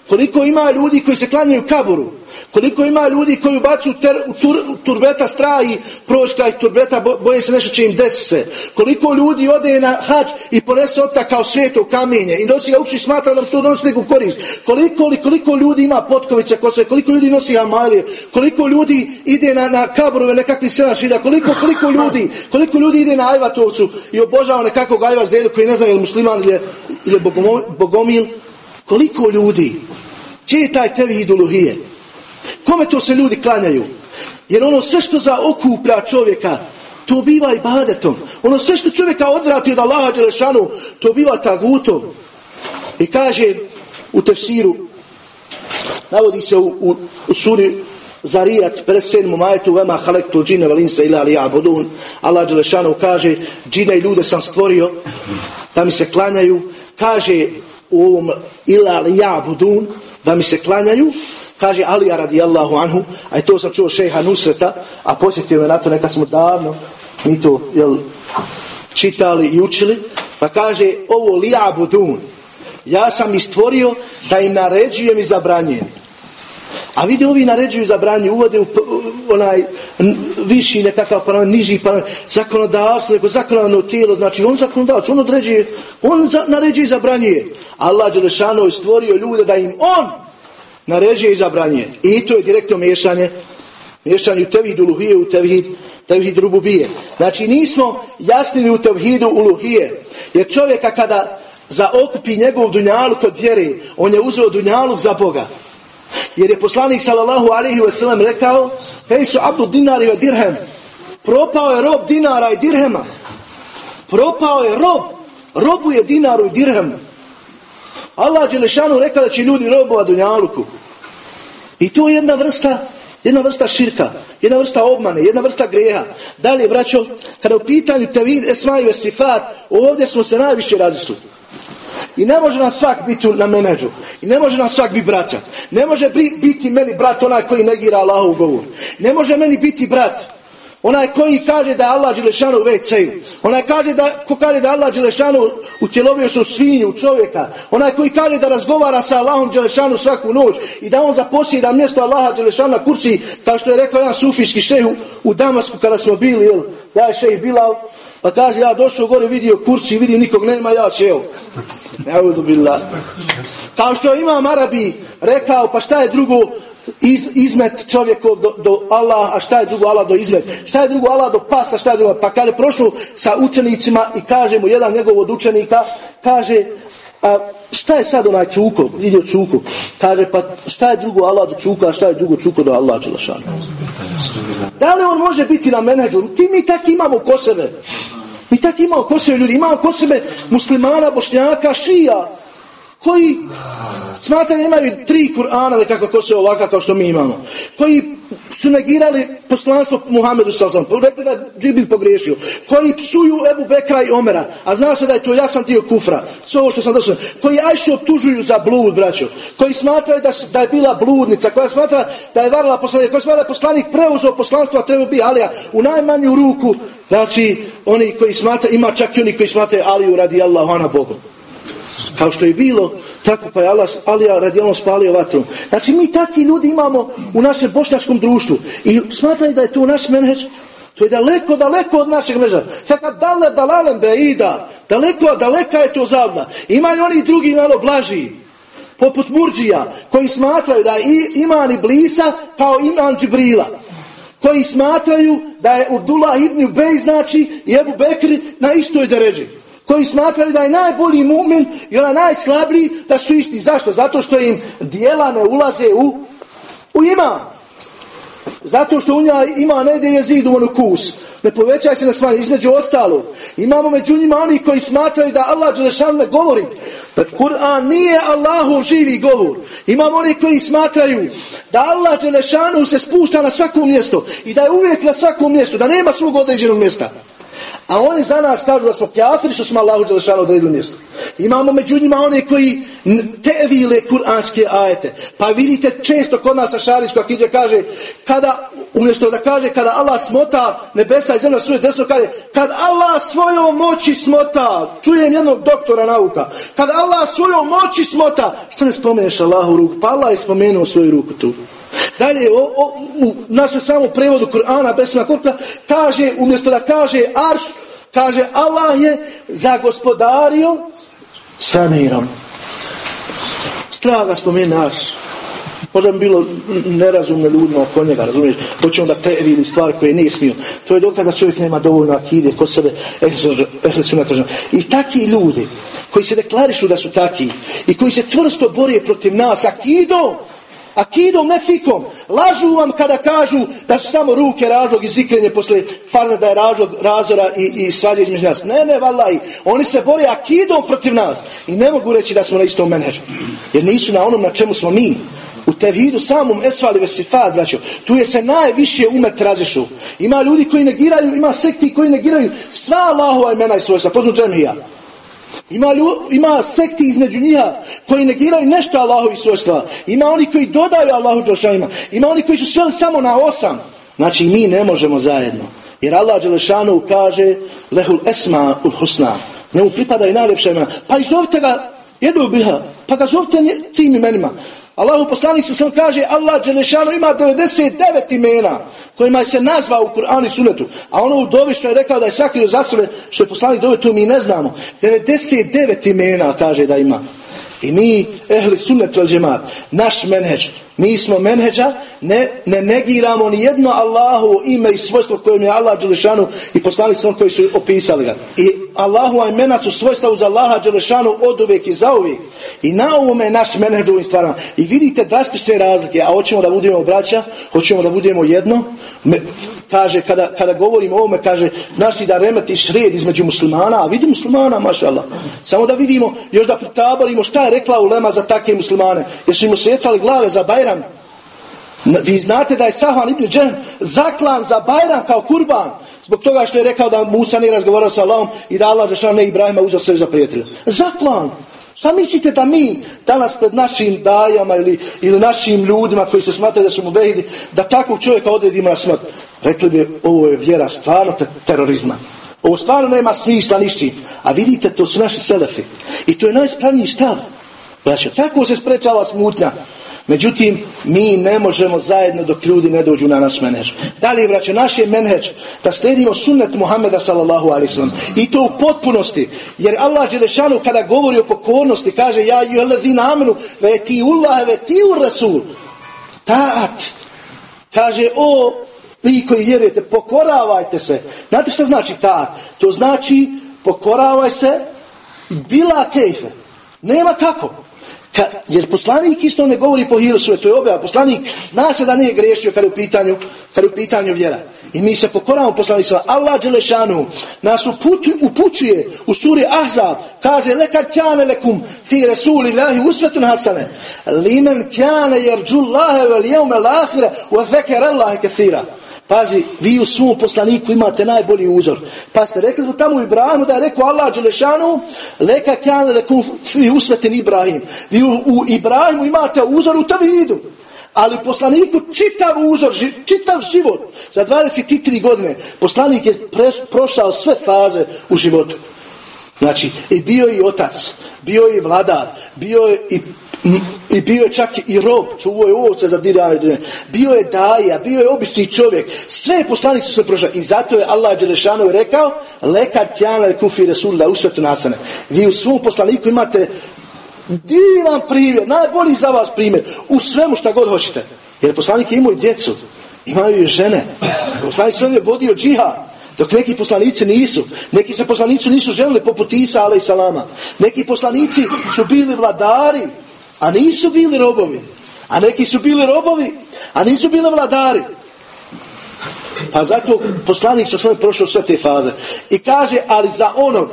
Koliko ima ljudi koji se klanjaju kaburu? Koliko ima ljudi koji ubacuju u tur, turbeta straji, proći kraj turbeta, boje se nešto će im desi se. Koliko ljudi ode na hač i ponese opta kao svijeto kamenje i nosi ga uopće smatra da to donosi neku korist. Koliko, li, koliko ljudi ima potkovice kose, koliko ljudi nosi amalije, koliko ljudi ide na, na kaburove nekakvi senašida, koliko, koliko ljudi, koliko ljudi ide na ajvatovcu i obožava nekakvog ajva zdjelju koji ne znam je li musliman ili je, ili bogomil. Koliko ljudi? Gdje je taj tevhid uluhije? Kome to se ljudi klanjaju? Jer ono sve što zaokuplja čovjeka, to biva i. Ono sve što čovjeka odvrati od Allaha Đelešanu, to biva tagutom. I kaže u tefsiru, navodi se u, u, u suri Zarijat, 57. majetu, vema halektu džine valinsa ila li abudun. Allah Đelešanu kaže, džine i ljude sam stvorio da mi se klanjaju. Kaže u ovom ila abudun, da mi se klanjaju. Kaže Alija radijallahu anhu, a i to sam čuo šeha Nusreta, a posjetio me na to, neka smo davno mi to jel, čitali i učili, pa kaže ovo lija budun, ja sam ih stvorio da im naređujem i zabranjujem. A vidi ovi naređuju zabranju, uvode u onaj viši nekakav parlament, niži parlament, zakonodavstvo, neko zakonodavno tijelo, znači on zakonodavac, on određuje, on naređuje i zabranjuje. Allah Đelešano je stvorio ljude da im on naređuje i zabranje. I to je direktno miješanje, miješanje u tevhid uluhije, u tevhid, tevhid rububije. Znači nismo jasnili u tevhidu uluhije. Jer čovjeka kada zaokupi njegov dunjaluk kod vjere, on je uzeo dunjaluk za Boga. Jer je poslanik sallallahu alaihi wasallam rekao Hej su abdu dinari i dirhem. Propao je rob dinara i dirhema. Propao je rob. Robu je dinaru i dirhemu. Allah Đelešanu rekao da će ljudi robova dunjaluku. I to je jedna vrsta, jedna vrsta širka, jedna vrsta obmane, jedna vrsta greha. Dalje, braćo, kada u pitanju tevid esmaju sifat, ovdje smo se najviše razišli. I ne može nam svak biti na menedžu. I ne može nam svak biti braća. Ne može biti meni brat onaj koji negira Allahov govor. Ne može meni biti brat Onaj koji kaže da je Allah Đelešanu u WC-u. Onaj kaže da, ko kaže da je Allah Đelešanu utjelovio se u svinju, u čovjeka. Onaj koji kaže da razgovara sa Allahom Đelešanu svaku noć i da on zaposjeda mjesto Allaha Đelešanu na kurci, kao što je rekao jedan sufijski šeh u, Damasku kada smo bili, jel, ja je šeh Bilal, pa kaže ja došao gore vidio kurci, vidio nikog nema, ja sjeo. Kao što ima Arabi rekao, pa šta je drugo iz, izmet čovjekov do, do Allah, a šta je drugo Allah do izmet? Šta je drugo Allah do pasa, šta je drugo? Pa kada je prošao sa učenicima i kaže mu jedan njegov od učenika, kaže, a šta je sad onaj čuko, vidio čuku? Kaže, pa šta je drugo Allah do čuka, a šta je drugo čuko do Allah Đelešanu? Da li on može biti na menedžu? Ti mi tak imamo ko sebe. Mi tak imamo ko sebe ljudi, imamo ko sebe muslimana, bošnjaka, šija, koji smatraju imaju tri Kur'ana nekako ko se ovaka kao što mi imamo. Koji su negirali poslanstvo Muhammedu sallam, rekli da Džibil pogriješio. Koji psuju Ebu Bekra i Omera, a zna se da je to ja sam dio kufra. Sve ovo što sam došao. Koji Ajšu optužuju za blud, braćo. Koji smatraju da, da je bila bludnica, koja smatra da je varala poslanik, koji smatra da je poslanik preuzeo poslanstvo, a treba biti Alija u najmanju ruku. Znači, oni koji smatra, ima čak i oni koji smatraju Aliju radi Allahu ana. Kao što je bilo, tako pa je Allah, Alija radijalno spalio vatrom. Znači mi takvi ljudi imamo u našem bošnjačkom društvu. I smatraju da je to naš menheđ, to je daleko, daleko od našeg mreža. Feka dale dalalem beida. Daleko, daleka je to zavda. Imaju oni drugi malo blaži. Poput Murđija, koji smatraju da je iman Iblisa kao iman Džibrila. Koji smatraju da je Abdullah ibn Bej znači i Ebu Bekri na istoj deređi koji smatrali da je najbolji mumin i onaj najslabiji da su isti. Zašto? Zato što im dijela ne ulaze u, u ima. Zato što u njoj ima ne ide jezidu onu kus. Ne povećaj se na smanje. Između ostalo. Imamo među njima oni koji smatraju da Allah Đelešanu ne govori. Da Kur'an nije Allahov živi govor. Imamo oni koji smatraju da Allah Đelešanu se spušta na svako mjesto. I da je uvijek na svakom mjestu. Da nema svog određenog mjesta. A oni za nas kažu da smo kjafiri što smo Allahu Đelešanu odredili mjesto. Imamo među njima one koji tevile kuranske ajete. Pa vidite često kod nas Šarić kako ide kaže kada, umjesto da kaže kada Allah smota nebesa i zemlja svoje desno kaže kad Allah svojom moći smota čujem jednog doktora nauka kad Allah svojom moći smota što ne spomeneš Allahu ruku pa Allah je spomenuo svoju ruku tu. Dalje, o, o, u našem samom prevodu Kur'ana, Besma Kurka, kaže, umjesto da kaže arš, kaže Allah je zagospodario svemirom. Straga spomene arš. Možda bi bilo nerazumno ljudima oko njega, razumiješ? Hoće onda previli stvari koje nije smio. To je dokaz da čovjek nema dovoljno akide kod sebe. I taki ljudi koji se deklarišu da su taki i koji se čvrsto borije protiv nas akidom, Akidom, ne fikom. Lažu vam kada kažu da su samo ruke razlog i zikrenje posle farna da je razlog razora i, i svađa između nas. Ne, ne, vallaj. Oni se bore akidom protiv nas. I ne mogu reći da smo na istom menheđu. Jer nisu na onom na čemu smo mi. U tevhidu samom esvali vesifad, braćo. Tu je se najviše umet razišu. Ima ljudi koji negiraju, ima sekti koji negiraju sva Allahova imena i svojstva. Poznu džemija. Ima, ima sekti između njiha koji negiraju nešto Allahovi svojstva. Ima oni koji dodaju Allahu Đelšanima. Ima oni koji su sveli samo na osam. Znači mi ne možemo zajedno. Jer Allah Đelšanu kaže lehul esma ul husna. Njemu pripada i najljepša imena. Pa i zovite ga jedu biha. Pa ga zovite tim imenima. Allahu poslanik se sam kaže Allah Đelešanu ima 99 imena kojima se nazvao u Kur'anu i Sunetu. A ono u dovi je rekao da je sakrio za sebe što je poslanik dove, to mi ne znamo. 99 imena kaže da ima. I mi, ehli sunnet džemat, naš menheđ, mi smo menheđa, ne, ne negiramo ni jedno Allahu ime i svojstvo kojim je Allah Đelešanu i poslanik sam koji su opisali ga. I Allahu imena su svojstva uz Allaha Đelešanu od uvijek i za uvijek. I na ovome je naš menheđ ovim stvarama. I vidite drastične razlike, a hoćemo da budemo braća, hoćemo da budemo jedno. Me, kaže, kada, kada govorimo o ovome, kaže, znači da remeti šred između muslimana, a vidi muslimana, mašallah. Samo da vidimo, još da pritaborimo šta rekla ulema za takve muslimane. Jer su im osjecali glave za Bajram. Vi znate da je Sahan ibn Džem zaklan za Bajram kao kurban. Zbog toga što je rekao da Musa nije razgovarao sa Allahom i da Allah Žešan ne Ibrahima uzeo sve za prijatelja. Zaklan. Šta mislite da mi danas pred našim dajama ili, ili našim ljudima koji se smatraju da su mu behidi, da takvog čovjeka odredimo na smrt? Rekli bi, ovo je vjera stvarno te terorizma. Ovo stvarno nema smisla nišći. A vidite, to su naši selefi. I to je najspravniji stav. Znači, tako se sprečava smutnja. Međutim, mi ne možemo zajedno dok ljudi ne dođu na naš menheđ. Da li, braćo, naš je menheđ da sledimo sunnet Muhammeda sallallahu alaihi. I to u potpunosti. Jer Allah Đelešanu kada govori o pokornosti kaže ja i alladhina amenu ve ti ullahe ve ti u rasul. taat. Kaže, o, vi koji vjerujete, pokoravajte se. Znate što znači taat? To znači, pokoravaj se, bila kejfe. Nema kako. Ka, jer poslanik isto ne govori po svoje, to je objava. Poslanik zna se da nije grešio kad je u pitanju, kad je u pitanju vjera. I mi se pokoravamo poslanicima. Allah Đelešanu nas uputu, upućuje u suri Ahzab. Kaže, lekad kjane lekum fi resuli lahi usvetun hasane. Limen kjane jerđu lahe vel jeume lahire u zeker Allahe kathira. Pazi, vi u svom poslaniku imate najbolji uzor. Pa ste rekli smo tamo u Ibrahimu da je rekao Allah Đelešanu, leka kjane lekum fi usvetin Ibrahim. Vi u, u Ibrahimu imate uzor u Tavidu. Ali poslaniku čitav uzor, čitav život, za 23 godine, poslanik je pre, prošao sve faze u životu. Znači, i bio i otac, bio i vladar, bio je i i bio je čak i rob, čuvo je ovce za diranje. Bio je daja, bio je obični čovjek. Sve poslanici su se prošli. I zato je Allah Đelešanu rekao lekar tjana kufi Resulullah usvetu nasane. Vi u svom poslaniku imate divan primjer, najbolji za vas primjer. U svemu šta god hoćete. Jer poslanik je imao i djecu. Imaju i žene. Poslanik sve je vodio džiha. Dok neki poslanici nisu. Neki se poslanici nisu želili poput Isa, ale i salama. Neki poslanici su bili vladari a nisu bili robovi. A neki su bili robovi, a nisu bili vladari. Pa zato poslanik sa svojim prošao sve te faze. I kaže, ali za onog,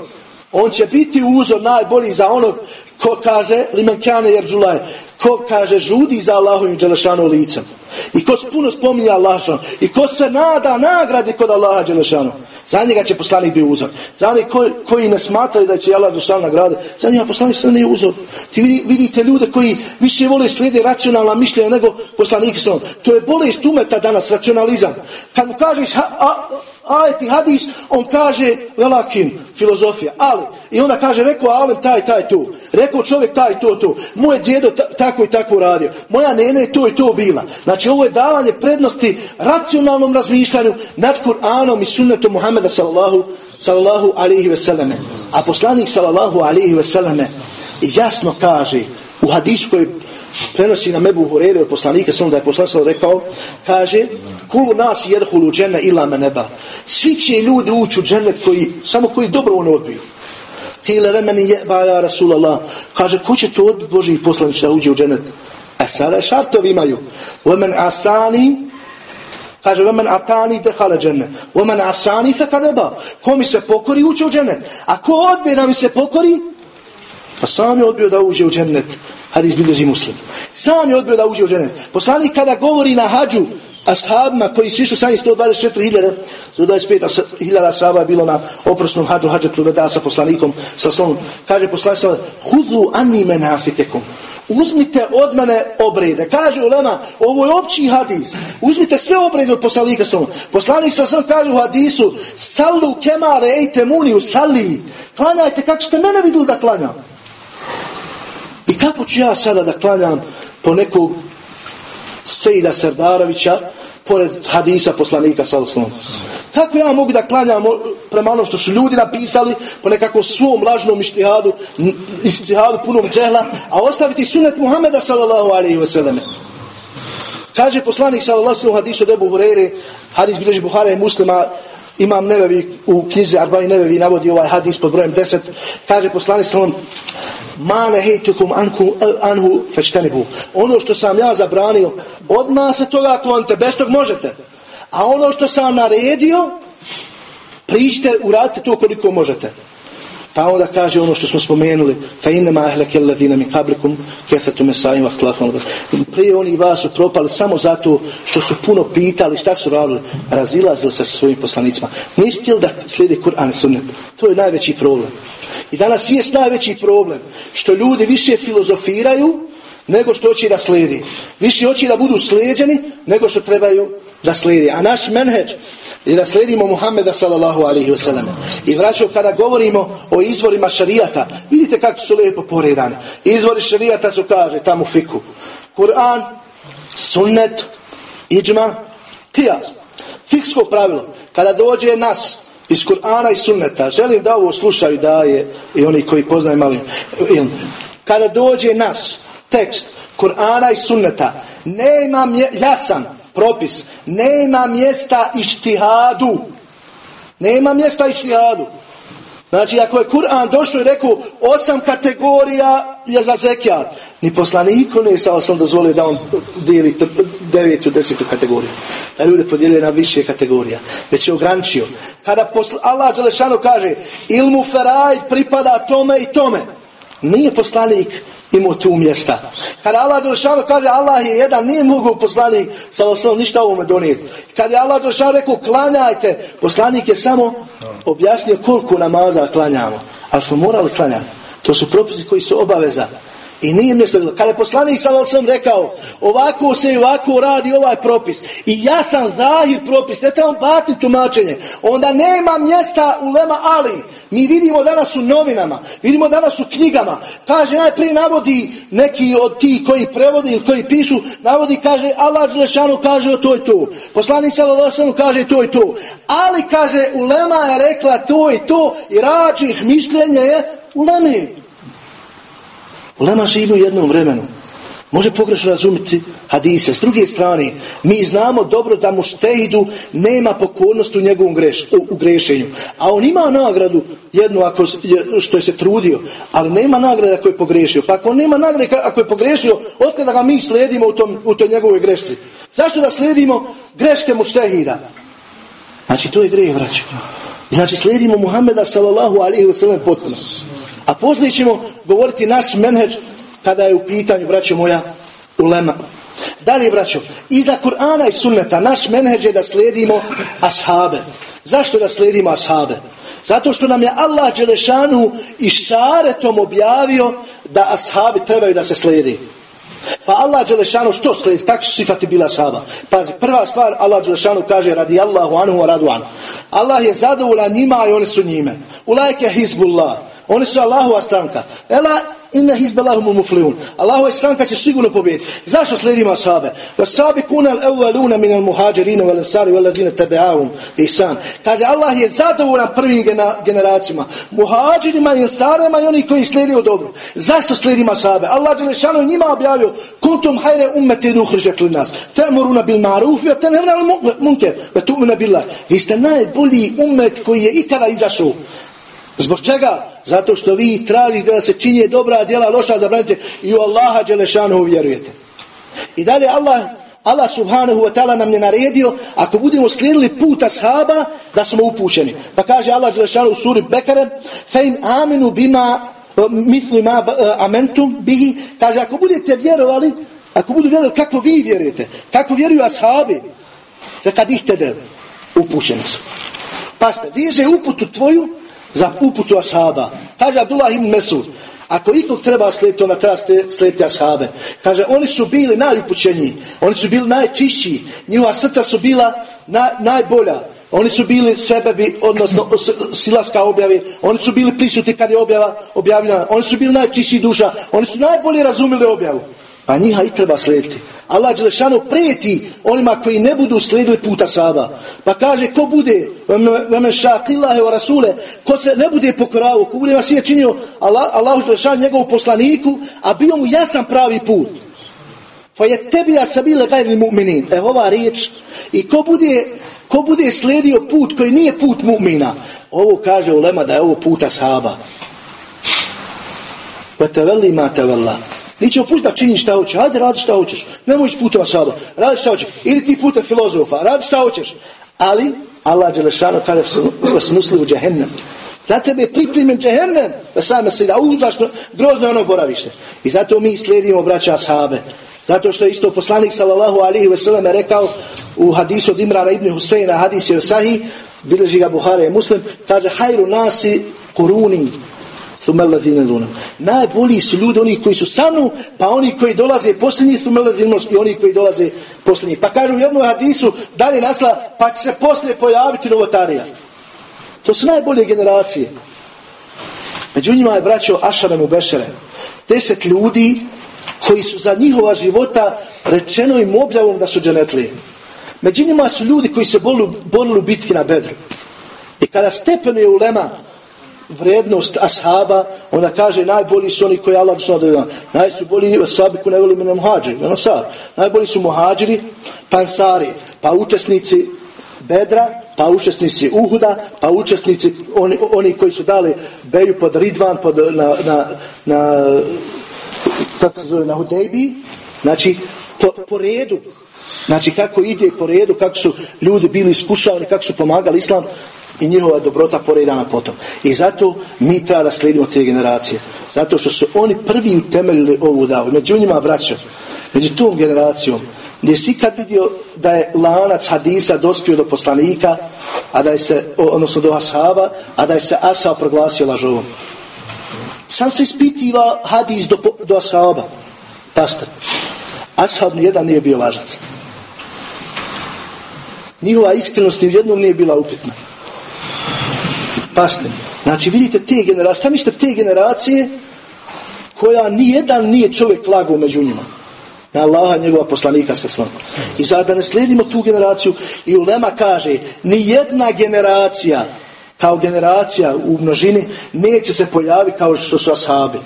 on će biti uzor najbolji za onog ko kaže, liman kane jerđulaj, ko kaže žudi za Allahovim Đelešanu licem. I ko puno spominja Allah I ko se nada nagradi kod Allaha Đelešanu. Za njega će poslanik biti uzor. Za oni koji, koji ne smatraju da će Allah Đelešanu nagrade, za njega poslanik sve nije uzor. Ti vidite ljude koji više vole slijede racionalna mišljenja nego poslanik sam. To je bolest umeta danas, racionalizam. Kad mu kažeš, ha, a, ajeti hadis, on kaže velakin, filozofija, ali, i onda kaže, rekao alem taj, taj, tu, rekao čovjek taj, to, to, moje djedo tako i tako radio, moja nene je to i to bila. Znači, ovo je davanje prednosti racionalnom razmišljanju nad Kur'anom i sunnetom Muhammeda sallallahu, sallallahu alihi veseleme. A poslanik sallallahu alihi veseleme jasno kaže u hadisu koji prenosi na Mebu Hurere od poslanika, sam da je poslanik rekao, kaže, kulu nas jedhulu džene ila me neba. Svi će ljudi ući u džennet koji, samo koji dobro ono odbiju. Tile ve meni jeba ja Rasulallah. Kaže, ko će to odbiti Boži poslanić da uđe u džennet? E sada šartovi imaju. Omen asani, kaže, omen atani dehala džennet. Omen asani fe kadeba. Ko mi se pokori, uče u džennet. A ko odbije da mi se pokori, pa sam je odbio da uđe u džennet. Hadis bilježi muslim. Sam je odbio da uđe u džennet. Poslanik kada govori na hađu, ashabima koji su išli sa njih 124.000, 125.000 ashaba je bilo na oprosnom hađu, hađetu veda sa poslanikom, sa slovom. Kaže poslanik sa hudu ani menasitekom. Uzmite od mene obrede. Kaže ulema, ovo je opći hadis. Uzmite sve obrede od poslanika sa Poslanik sa sam kaže u hadisu, sallu kemare ejte muniju, salli. Klanjajte kako ste mene vidjeli da klanjam. I kako ću ja sada da klanjam po nekog Sejda Serdarovića, pored hadisa poslanika sallallahu Kako ja mogu da klanjam prema ono što su ljudi napisali po nekakvom svom lažnom ištihadu, ištihadu punom džehla, a ostaviti sunet Muhameda sallallahu alaihi wasallam. Kaže poslanik sallallahu alaihi wa hadisu debu Hurere, hadis bilježi Buhara i muslima, imam Nevevi u knjizi Arbani Nevevi navodi ovaj hadis pod brojem 10. Kaže poslanik sallallahu ma nehejtukum anku, anhu fečtenibu. Ono što sam ja zabranio, odmah se toga klonite, bez tog možete. A ono što sam naredio, priđite, uradite to koliko možete. Pa onda kaže ono što smo spomenuli, fa innama ahlake alladhina min qablikum kathatu masaim wa ikhtilafun. Prije oni vas su propali samo zato što su puno pitali, šta su radili, razilazili se sa svojim poslanicima. Nisi da slijedi Kur'an i sunnet. To je najveći problem. I danas je najveći problem što ljudi više filozofiraju nego što hoće da slijedi. Više hoće da budu slijeđeni nego što trebaju da slijedi. A naš menheđ je da slijedimo Muhammeda sallallahu alaihi wasallam. I vraćamo kada govorimo o izvorima šarijata, vidite kako su lijepo poredani. Izvori šarijata su kaže tamo fiku. Kur'an, sunnet, iđma, kijas. Fiksko pravilo. Kada dođe nas iz Kur'ana i sunneta. Želim da ovo slušaju daje i oni koji poznaju malim. Kada dođe nas tekst Kur'ana i sunneta nema jasan propis, nema mjesta ištihadu. Nema mjesta ištihadu. Znači, ako je Kur'an došao i rekao osam kategorija je za zekijat, ni poslaniku ne sa sam dozvolio da on dijeli devetu, desetu kategoriju. Da ljude podijelio na više kategorija. Već je ograničio. Kada posla, Allah Đelešanu kaže ilmu feraj pripada tome i tome. Nije poslanik imao tu mjesta. Kada Allah Đelešanu kaže Allah je jedan, nije mogu poslanik sa osnovom ništa ovome donijeti. Kada je Allah Đelešanu rekao klanjajte, poslanik je samo objasnio koliko namaza klanjamo. Ali smo morali klanjati. To su propisi koji su obaveza. I nije mjesto bilo. Kada je poslanik sam sam rekao, ovako se i ovako radi ovaj propis. I ja sam zahir propis, ne trebam bati tumačenje. Onda nema mjesta u lema ali. Mi vidimo danas u novinama, vidimo danas u knjigama. Kaže, najprije navodi neki od ti koji prevodi ili koji pišu, navodi, kaže, Allah Želešanu kaže, to je to. Poslanik sam kaže, to je to. Ali, kaže, u lema je rekla, to je to. I rađih mišljenje je u lemi. Ulema živi u jednom vremenu. Može pogrešno razumjeti hadise. S druge strane, mi znamo dobro da mu štehidu nema pokornost u njegovom u grešenju. A on ima nagradu jednu ako što je se trudio, ali nema nagrade ako je pogrešio. Pa ako nema nagrade ako je pogrešio, otkada ga mi slijedimo u, tom, u toj njegovoj grešci? Zašto da slijedimo greške mu štehida? Znači, to je grijeh, vraća. Znači, slijedimo Muhammeda sallallahu alaihi wa sallam potpuno. A poslije ćemo govoriti naš menheđ kada je u pitanju, braćo moja, ulema. Dalje, braćo, iza Kur'ana i sunneta naš menheđ je da slijedimo ashabe. Zašto da slijedimo ashabe? Zato što nam je Allah Đelešanu i šaretom objavio da ashabi trebaju da se slijedi. Pa Allah Đelešanu što slijedi? Kako su sifati bila ashaba? Pazi, prva stvar Allah Đelešanu kaže radi Allahu anhu radu anhu. Allah je zadovoljan njima i oni su njime. Ulajke hizbullah. Oni su Allahova stranka. Ela inna hizbelahum muflihun. Allahova stranka će sigurno pobijediti. Zašto slijedimo ashabe? Wasabiquna al-awwaluna min al-muhajirin wal ansari wal ladina tabi'ahum ihsan. Kaže Allah je zadovoljan prvim generacijama, muhadžirima i ansarima i oni koji slijedio dobro. Zašto slijedimo ashabe? Allah dželle njima objavio: "Kuntum hayra ummatin ukhrijat lin-nas, ta'muruna bil ma'ruf wa tanhauna 'anil munkar wa tu'minuna billah." Vi ste najbolji ummet koji je ikada izašao. Zbog čega? Zato što vi tražite da se činje dobra djela, loša zabranite i u Allaha Đelešanu vjerujete. I dalje Allah, Allah subhanahu wa ta'ala nam je naredio, ako budemo slijedili put ashaba, da smo upućeni. Pa kaže Allah Đelešanu u suri Bekare, fein aminu bima misli ma amentum bihi, kaže ako budete vjerovali, ako budu vjerovali kako vi vjerujete, kako vjeruju ashabi, fe kad ih tede, upućeni su. Paste, viže uputu tvoju, za uputu ashaba. Kaže Abdullah ibn Mesud, ako ikog treba slijediti, onda treba slijediti ashabe. Kaže, oni su bili najupućeniji, oni su bili najčišći, njihova srca su bila najbolja. Oni su bili sebebi, odnosno silaska objavi, oni su bili prisutni kad je objava objavljena, oni su bili najčišći duša, oni su najbolje razumjeli objavu. Pa njiha i treba slijediti. Allah Đelešanu prijeti onima koji ne budu slijedili puta saba. Pa kaže ko bude rasule, ko se ne bude pokorao, ko bude vas je činio Allah, Allahu Đelešanu njegovu poslaniku, a bio mu jasan pravi put. Pa je tebi ja sabile gajri mu'minin. Evo ova riječ. I ko bude, ko bude slijedio put koji nije put mu'mina. Ovo kaže ulema da je ovo puta sahaba. Pa te veli ma te vela. Mi ćemo pustiti da činiš šta hoćeš. Hajde, radi šta hoćeš. Nemoj ići puteva sada. Radi šta hoćeš. Ili ti putem filozofa. Radi šta hoćeš. Ali, Allah Đelešanu kaže vas musli u džehennem. Za tebe je pripremljen džehennem. Da same se da uzašto grozno je ono boravište. I zato mi slijedimo braća ashabe. Zato što je isto poslanik sallallahu alihi wasallam rekao u hadisu od Imrana ibn Huseina, hadis je sahih, bilježi ga Buhara i Muslim, kaže hajru nasi kuruni Najbolji su ljudi oni koji su sa mnom, pa oni koji dolaze posljednji su i oni koji dolaze posljednji. Pa kažu u jednom hadisu, dalje nasla, pa će se poslije pojaviti novotarija. To su najbolje generacije. Među njima je braćo Ašarem u Bešere. Deset ljudi koji su za njihova života rečeno im objavom da su dženetli. Među njima su ljudi koji se borili, u bitki na bedru. I kada stepenuje ulema vrednost ashaba, onda kaže najbolji su oni koji Allah odredio. Naj su bolji koji ne voli mene muhađiri, Najbolji su muhađiri, pansari, pa učesnici Bedra, pa učesnici Uhuda, pa učesnici oni, oni koji su dali Beju pod Ridvan, pod, na, na, na kako se zove, na Hudejbi, znači po, po redu, znači kako ide po redu, kako su ljudi bili iskušavani, kako su pomagali Islam, i njihova dobrota poredana potom. I zato mi treba da slijedimo te generacije. Zato što su oni prvi utemeljili ovu davu. Među njima braća, među tom generacijom, si ikad vidio da je lanac hadisa dospio do poslanika, a da je se, odnosno do ashaba, a da je se asa proglasio lažovom. Sam se ispitiva hadis do, do ashaba. Pasta. Ashab nijedan nije bio lažac. Njihova iskrenost ni u jednom nije bila upitna. Paste. Znači vidite te generacije, šta mislite te generacije koja nijedan nije čovjek lago među njima. Na Allaha njegova poslanika se svom. I sad da ne slijedimo tu generaciju i Ulema kaže ni jedna generacija kao generacija u množini neće se pojaviti kao što su ashabi.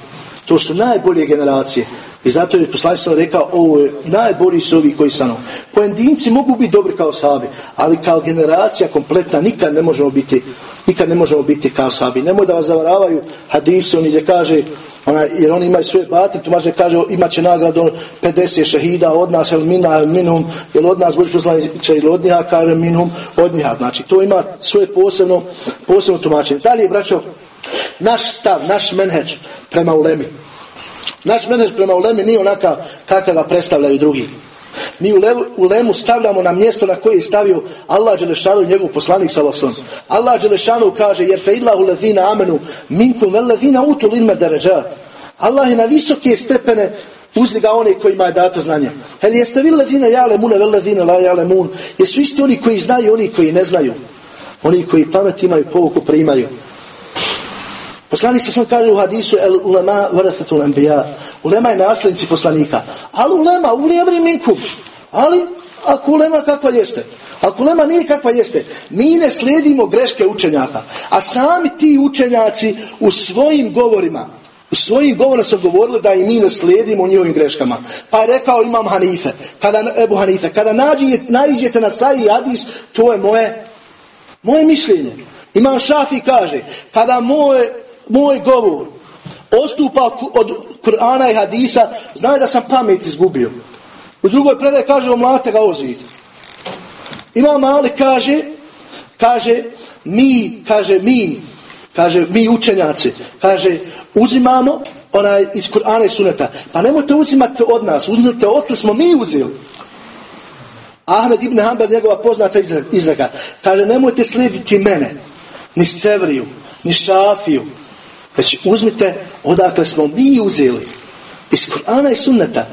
To su najbolje generacije. I zato je poslanik sam rekao, ovo je najbolji su ovi koji stanu. Pojedinci mogu biti dobri kao sahabi, ali kao generacija kompletna nikad ne možemo biti nikad ne možemo biti kao sahabi. Nemoj da vas zavaravaju hadisi, oni gdje kaže, ona, jer oni imaju svoje batin, tumače kaže imat će nagradu 50 šehida od nas, el mina, el minhum, jel od nas Boži će ili od njiha, kaže minhum, od njiha. Znači, to ima svoje posebno, posebno tumačenje. Dalje, braćo, naš stav, naš menheđ prema ulemi. Naš menedž prema ulemi nije onaka kakav ga predstavljaju drugi. Mi u lemu stavljamo na mjesto na koje je stavio Allah Đelešanu i njegov poslanik Salasom. Allah Đelešanu kaže jer fe illahu lezina amenu minkum vel lezina utul ilme deređa. Allah je na visoke stepene uzdiga one kojima je dato znanje. Hel jeste vi lezina jale mune vel lezina la jale mun. Jesu isti oni koji znaju oni koji ne znaju. Oni koji pamet imaju povuku primaju. Poslanik se sam kaže u hadisu el ulema varasatul anbiya. Ulema je nasljednici poslanika. Ali ulema u lijevri minkum. Ali ako ulema kakva jeste. Ako ulema nije kakva jeste. Mi ne slijedimo greške učenjaka. A sami ti učenjaci u svojim govorima u svojim govorima su govorili da i mi ne slijedimo njihovim greškama. Pa je rekao imam Hanife, kada, Ebu Hanife, kada nađete na saji hadis, to je moje, moje mišljenje. Imam Šafi kaže, kada moje moj govor ostupa od Kur'ana i hadisa, znaj da sam pamet izgubio. U drugoj predaj kaže, omlate ga ozid. Imam Ali kaže, kaže, mi, kaže, mi, kaže, mi učenjaci, kaže, uzimamo onaj iz Kur'ana i suneta. Pa nemojte uzimati od nas, uzmite od smo mi uzeli. Ahmed ibn Hanbal, njegova poznata izreka, kaže, nemojte slijediti mene, ni Sevriju, ni Šafiju, Već uzmite odakle smo mi uzeli. Iz Kur'ana i sunneta.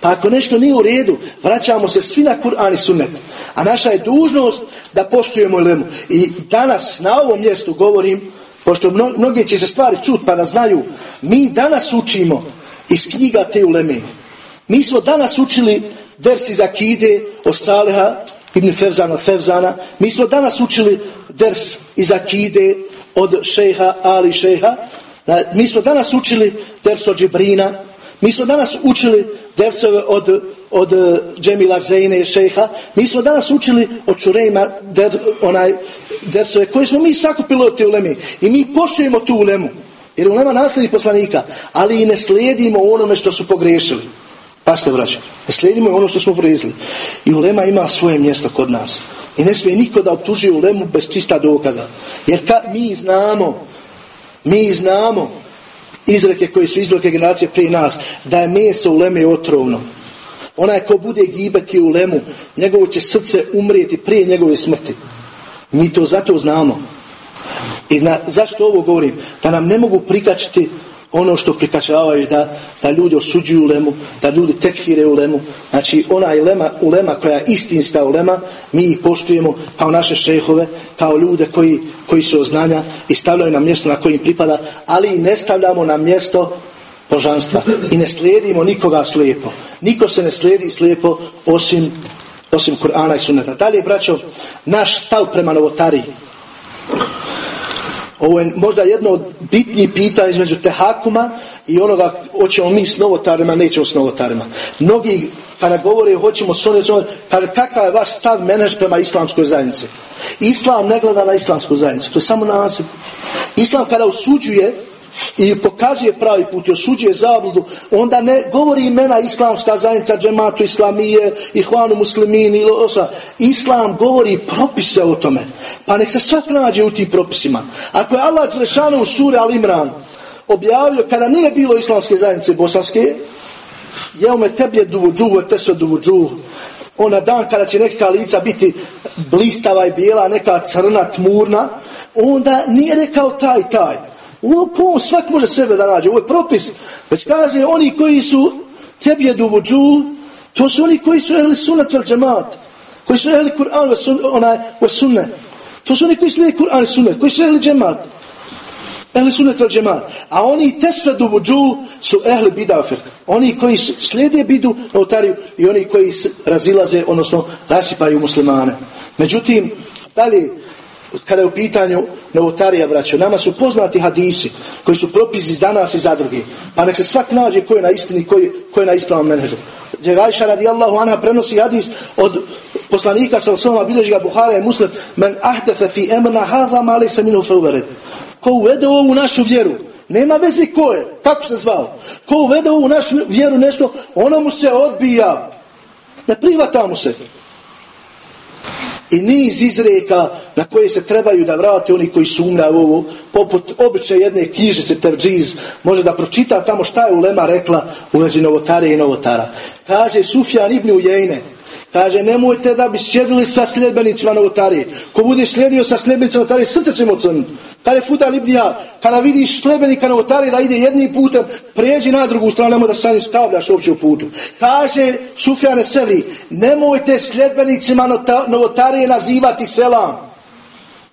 Pa ako nešto nije u redu, vraćamo se svi na Kur'an i sunnet. A naša je dužnost da poštujemo lemu. I danas na ovom mjestu govorim, pošto mnogi će se stvari čut pa da znaju, mi danas učimo iz knjiga te uleme. Mi smo danas učili dersi za kide od Saleha ibn Fevzana Fevzana. Mi smo danas učili ders iz Akide od šeha Ali šeha. Mi smo danas učili ders od Džibrina. Mi smo danas učili dersove od, od eh, Džemila Zejne šeha. Mi smo danas učili od Čurejma der, onaj dersove koje smo mi sakupili od te ulemi. I mi poštujemo tu ulemu. Jer ulema nasljednih poslanika. Ali i ne slijedimo onome što su pogriješili. Paste vraća. Ne slijedimo ono što smo pogriješili. I ulema ima svoje mjesto kod nas. I ne smije niko da optuži ulemu bez čista dokaza. Jer ka, mi znamo, mi znamo izreke koje su izreke generacije prije nas, da je meso uleme otrovno. Onaj ko bude gibati u lemu, njegovo će srce umrijeti prije njegove smrti. Mi to zato znamo. I na, zašto ovo govorim? Da nam ne mogu prikačiti ono što prikačavaju da, da ljudi osuđuju lemu, da ljudi tekfire u lemu. Znači ona lema, ulema koja je istinska ulema, mi ih poštujemo kao naše šehove, kao ljude koji, koji su znanja i stavljaju na mjesto na kojim pripada, ali i ne stavljamo na mjesto božanstva i ne slijedimo nikoga slijepo. Niko se ne slijedi slijepo osim, osim Kur'ana i Sunneta. Dalje, braćo, naš stav prema novotariji. Ovo je možda jedno od bitnijih pitanja između tehakuma i onoga hoćemo mi s novotarima, nećemo s novotarima. Mnogi kada govore hoćemo s onim, kada kakav je vaš stav menež prema islamskoj zajednici. Islam ne gleda na islamsku zajednicu, to je samo nasip. Islam kada osuđuje i pokazuje pravi put i osuđuje zabludu, onda ne govori imena islamska zajednica, džematu islamije, ihvanu muslimini ili osa. Islam govori propise o tome. Pa nek se svak nađe u tim propisima. Ako je Allah Đelešanu u suri Al Imran objavio kada nije bilo islamske zajednice bosanske, jeume teblje duvuđuhu, te sve duvuđuhu, ona dan kada će neka lica biti blistava i bijela, neka crna, tmurna, onda nije rekao taj, taj. Ovo svak može sebe da nađe. Ovo je propis. Već kaže oni koji su tebi duvođu, to su oni koji su ehli sunat vel džemat. Koji su ehli Kur'an onaj sunne. To su oni koji slijedi Kur'an sunnet. Koji su ehli džemat. Ehli sunnet vel džemat. A oni tesve duvođu su ehli bidafir. Oni koji slijede bidu notariju i oni koji razilaze, odnosno rasipaju muslimane. Međutim, dalje kada je u pitanju novotarija braćo, nama su poznati hadisi koji su propisi iz danas i za druge. Pa nek se svak nađe ko je na istini, ko je, ko je na ispravom menežu. Đegajša radijallahu anha prenosi hadis od poslanika sa osnovama bilježiga Buhara i Muslim men ahdefe fi emna hadha mali se minu feuvered. Ko uvede ovu našu vjeru, nema veze ko je, kako se zvao. Ko uvede ovu našu vjeru nešto, ono mu se odbija. Ne prihvata mu se i niz izreka na koje se trebaju da vrate oni koji sumnjaju ovo, poput obične jedne knjižice Terđiz, može da pročita tamo šta je Ulema rekla u vezi novotare i novotara. Kaže Sufjan ibn Ujejne, Kaže, nemojte da bi sjedili sa sljedbenicima novotarije. Ko bude slijedio sa sljedbenicima novotarije, srce ćemo crniti. Kada je Libnija, kada vidiš sljedbenika novotarije da ide jednim putem, prijeđi na drugu stranu, nemoj da se njim stavljaš uopće u putu. Kaže Sufjane Sevri, nemojte sljedbenicima novotarije nazivati selam.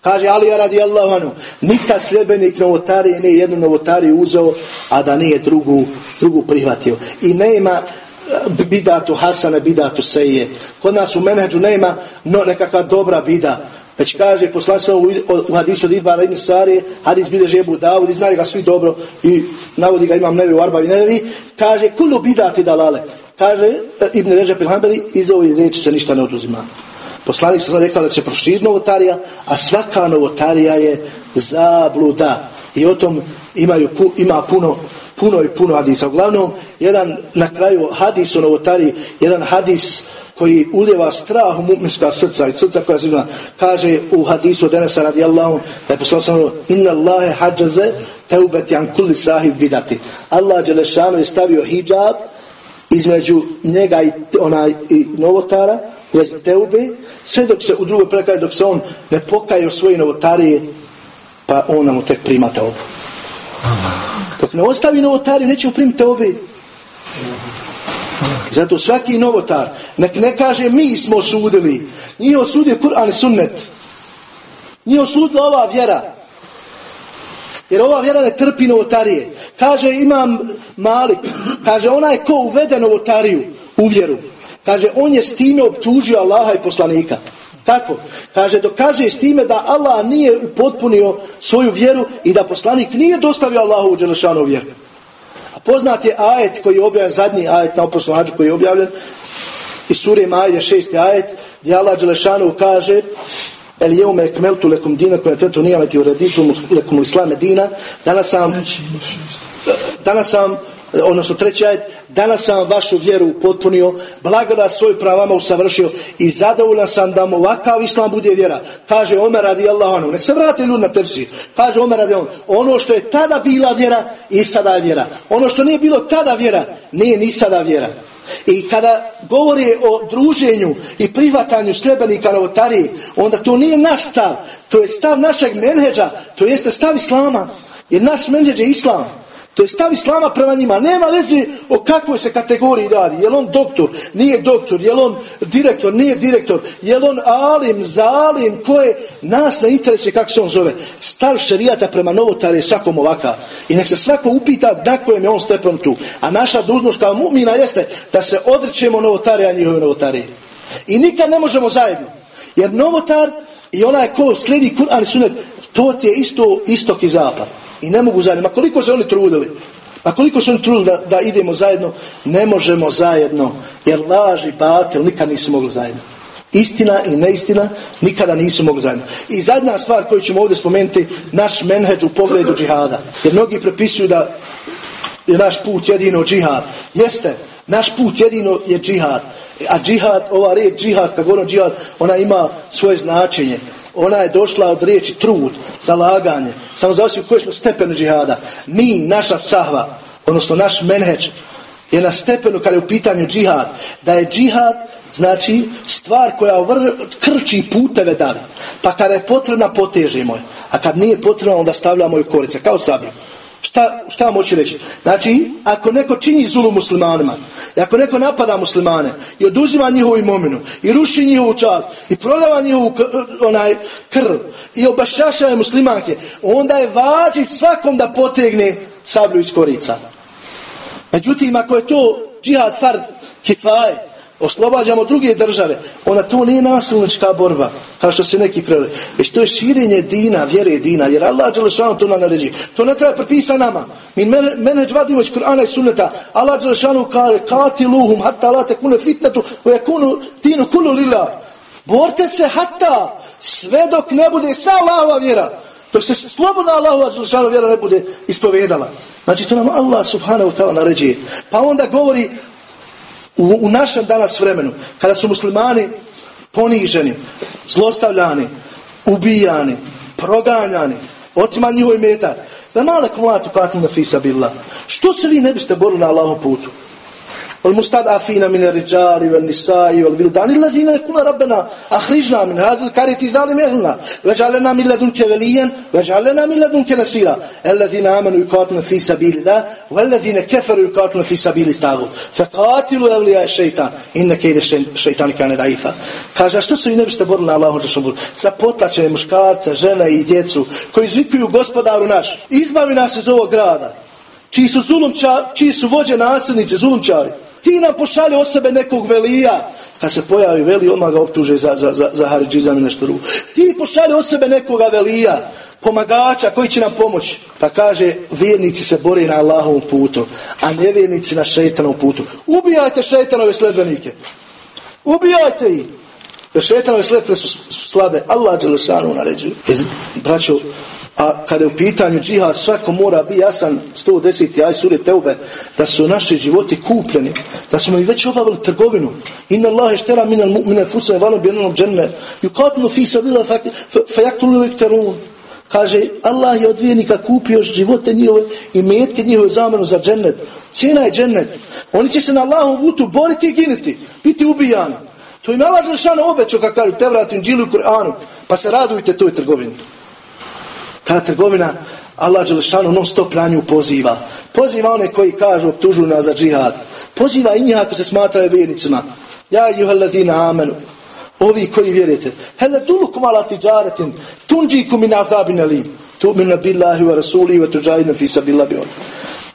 Kaže Alija radi Allahanu, nikad sljedbenik novotarije nije jednu novotariju uzeo, a da nije drugu, drugu prihvatio. I nema bidatu Hasane, bidatu Seje. Kod nas u menheđu nema no, nekakva dobra bida. Već kaže, poslan se u, hadisu od Ibara ibn Sari, hadis bide žebu Davud, i znaju ga svi dobro, i navodi ga imam nevi u Arbavi nevi, kaže, kulu bidati dalale. Kaže, e, Ibn Ređa Pilhambeli, iz ove riječi se ništa ne oduzima. Poslanik sam rekao da će proširiti novotarija, a svaka novotarija je zabluda. I o tom imaju, ima puno puno i puno hadisa. Uglavnom, jedan na kraju hadis o novotari, jedan hadis koji uljeva strah u mu'minska srca i srca koja se kaže u hadisu od Enesa radijallahu da je poslao sam inna Allahe hađaze teubet jan kulli sahib bidati. Allah Đelešanu je stavio hijab između njega i, ona, i novotara u vezi teube sve dok se u drugoj prekaje dok se on ne pokaje o svoje novotarije pa on nam tek prima teobu. Dok ne ostavi novotari, neće primiti obe. Zato svaki novotar, nek ne kaže mi smo osudili. Nije osudio Kur'an i sunnet. Nije osudila ova vjera. Jer ova vjera ne trpi novotarije. Kaže imam Malik, kaže onaj ko uvede novotariju u vjeru. Kaže on je s time optužio Allaha i poslanika. Kako? Kaže, dokazuje s time da Allah nije potpunio svoju vjeru i da poslanik nije dostavio Allahu u Đelešanu vjeru. A poznat je ajet koji je objavljen, zadnji ajet na oprosnom koji je objavljen, iz sure Majde šesti ajet, gdje Allah Đelešanu kaže El jeume ekmeltu lekum dina koja tretu nijavati u reditu lekum islame dina. Danas sam, danas sam odnosno treći ajet, danas sam vašu vjeru potpunio, blagodat svoj pravama usavršio i zadovoljan sam da mu ovakav islam bude vjera. Kaže Omer radi Allahanu, nek se vrati ljudi na tefsir. Kaže Omer radi on, ono što je tada bila vjera i sada je vjera. Ono što nije bilo tada vjera, nije ni sada vjera. I kada govori o druženju i prihvatanju sljebenika novotarije, onda to nije naš stav, to je stav našeg menheđa, to jeste stav islama. Jer naš menheđ je islam. To je stav islama prema njima. Nema veze o kakvoj se kategoriji radi. Je on doktor, nije doktor, je on direktor, nije direktor, je on alim, zalim, ko je nas na interese kako se on zove. Stav šerijata prema novotare je svakom ovakav. I nek se svako upita na kojem je on stepom tu. A naša dužnost kao mu'mina jeste da se novotare, a njihove novotare. I nikad ne možemo zajedno. Jer novotar i onaj ko slijedi Kur'an i sunet, To ti je isto istok i zapad. I ne mogu zajedno. Ma koliko se oni trudili? A koliko su oni trudili da, da idemo zajedno? Ne možemo zajedno. Jer laž i batel nikad nisu mogli zajedno. Istina i neistina nikada nisu mogli zajedno. I zadnja stvar koju ćemo ovdje spomenuti, naš menheđ u pogledu džihada. Jer mnogi prepisuju da je naš put jedino džihad. Jeste, naš put jedino je džihad. A džihad, ova riječ džihad, kad govorim džihad, ona ima svoje značenje. Ona je došla od riječi trud, zalaganje. Samo zavisi u kojoj smo stepenu džihada. Mi, naša sahva, odnosno naš menheđ, je na stepenu kada je u pitanju džihad. Da je džihad, znači, stvar koja krči puteve dali. Pa kada je potrebna, potežemo je. A kad nije potrebna, onda stavljamo je korice, kao sablju. Šta, šta moći reći? Znači, ako neko čini zulu muslimanima, i ako neko napada muslimane, i oduzima njihovu imovinu, i ruši njihovu čast, i prodava njihovu onaj krv, i obašćašava muslimanke, onda je vađiv svakom da potegne sablju iz korica. Međutim, ako je to džihad fard kifaje, oslobađamo druge države, onda to nije nasilnička borba, kao što se neki preveli. Već to je širenje dina, vjere dina, jer Allah Đelešanu to nam naređi. To ne treba prepisa nama. Mi mene vadimo iz Kur'ana i sunneta. Allah Đelešanu kaže, katiluhum, hatta la tekune fitnetu, u jakunu dinu kulu lila. Borte se hatta, sve dok ne bude sva Allahova vjera. Dok se slobodna Allahova Đelešanu vjera ne bude ispovedala. Znači to nam Allah subhanahu ta'ala naređuje. Pa onda govori u, u našem danas vremenu, kada su muslimani poniženi, zlostavljani, ubijani, proganjani, otima njihov metar, da male kumlatu katim na fisa. Što se vi ne biste borili na Allahom putu? والمستضعفين من الرجال والنساء والولدان الذين يقولون ربنا أخرجنا من هذا الكارث ظالم أهلنا واجعل لنا من لدنك وليا واجعل لنا من لدنك نصيرا الذين آمنوا يقاتلون في سبيل الله والذين كفروا يقاتلون في سبيل الطاغوت فقاتلوا أولياء الشيطان إن كيد الشيطان كان ضعيفا Kaže, a što se vi ne biste borili na Allahom Žešanu Za potlačene muškarce, žene i djecu koji izvikuju gospodaru naš. Izbavi nas iz ovog grada. Čiji su, zulumča, čiji su vođe nasilnici, zulumčari. Ti nam pošalje od sebe nekog velija. Kad se pojavi veli, odmah ga optuže za, za, za, za haridžizam i nešto drugo. Ti pošalje od sebe nekoga velija, pomagača koji će nam pomoći. Pa kaže, vjernici se bore na Allahovom putu, a nevjernici na šeitanovom putu. Ubijajte šeitanove sledbenike. Ubijajte ih. Jer šeitanove sledbe su slabe. Allah Đelešanu naređuje. Braćo, a kada je u pitanju džihad, svako mora biti jasan 110. aj sure Teube, da su naši životi kupljeni, da smo i već obavili trgovinu. Inna Allahe štera minal mu'mine fusne vano bjenom dženne, yukatlu fi sabila fajaktulu vikterun. Kaže, Allah je od vijenika kupio živote njihove i metke njihove zamenu za džennet. Cijena je džennet. Oni će se na Allahom putu boriti i giniti, biti ubijani. To im Allah Žešano obećao, kako kažu, te vratu inđilu i Kur'anu, pa se radujte toj trgovini. Ta trgovina, Allah Đelešanu non stop na nju poziva. Poziva one koji kažu, optužu nas za džihad. Poziva i njih ako se smatraju vjernicima. Ja juhallazina amenu. Ovi koji vjerujete. Hele dulukum ala tiđaretin. Tunđikum min azabin alim. Tu'minu billahi wa rasuli wa tuđajinu fi sabillahi on.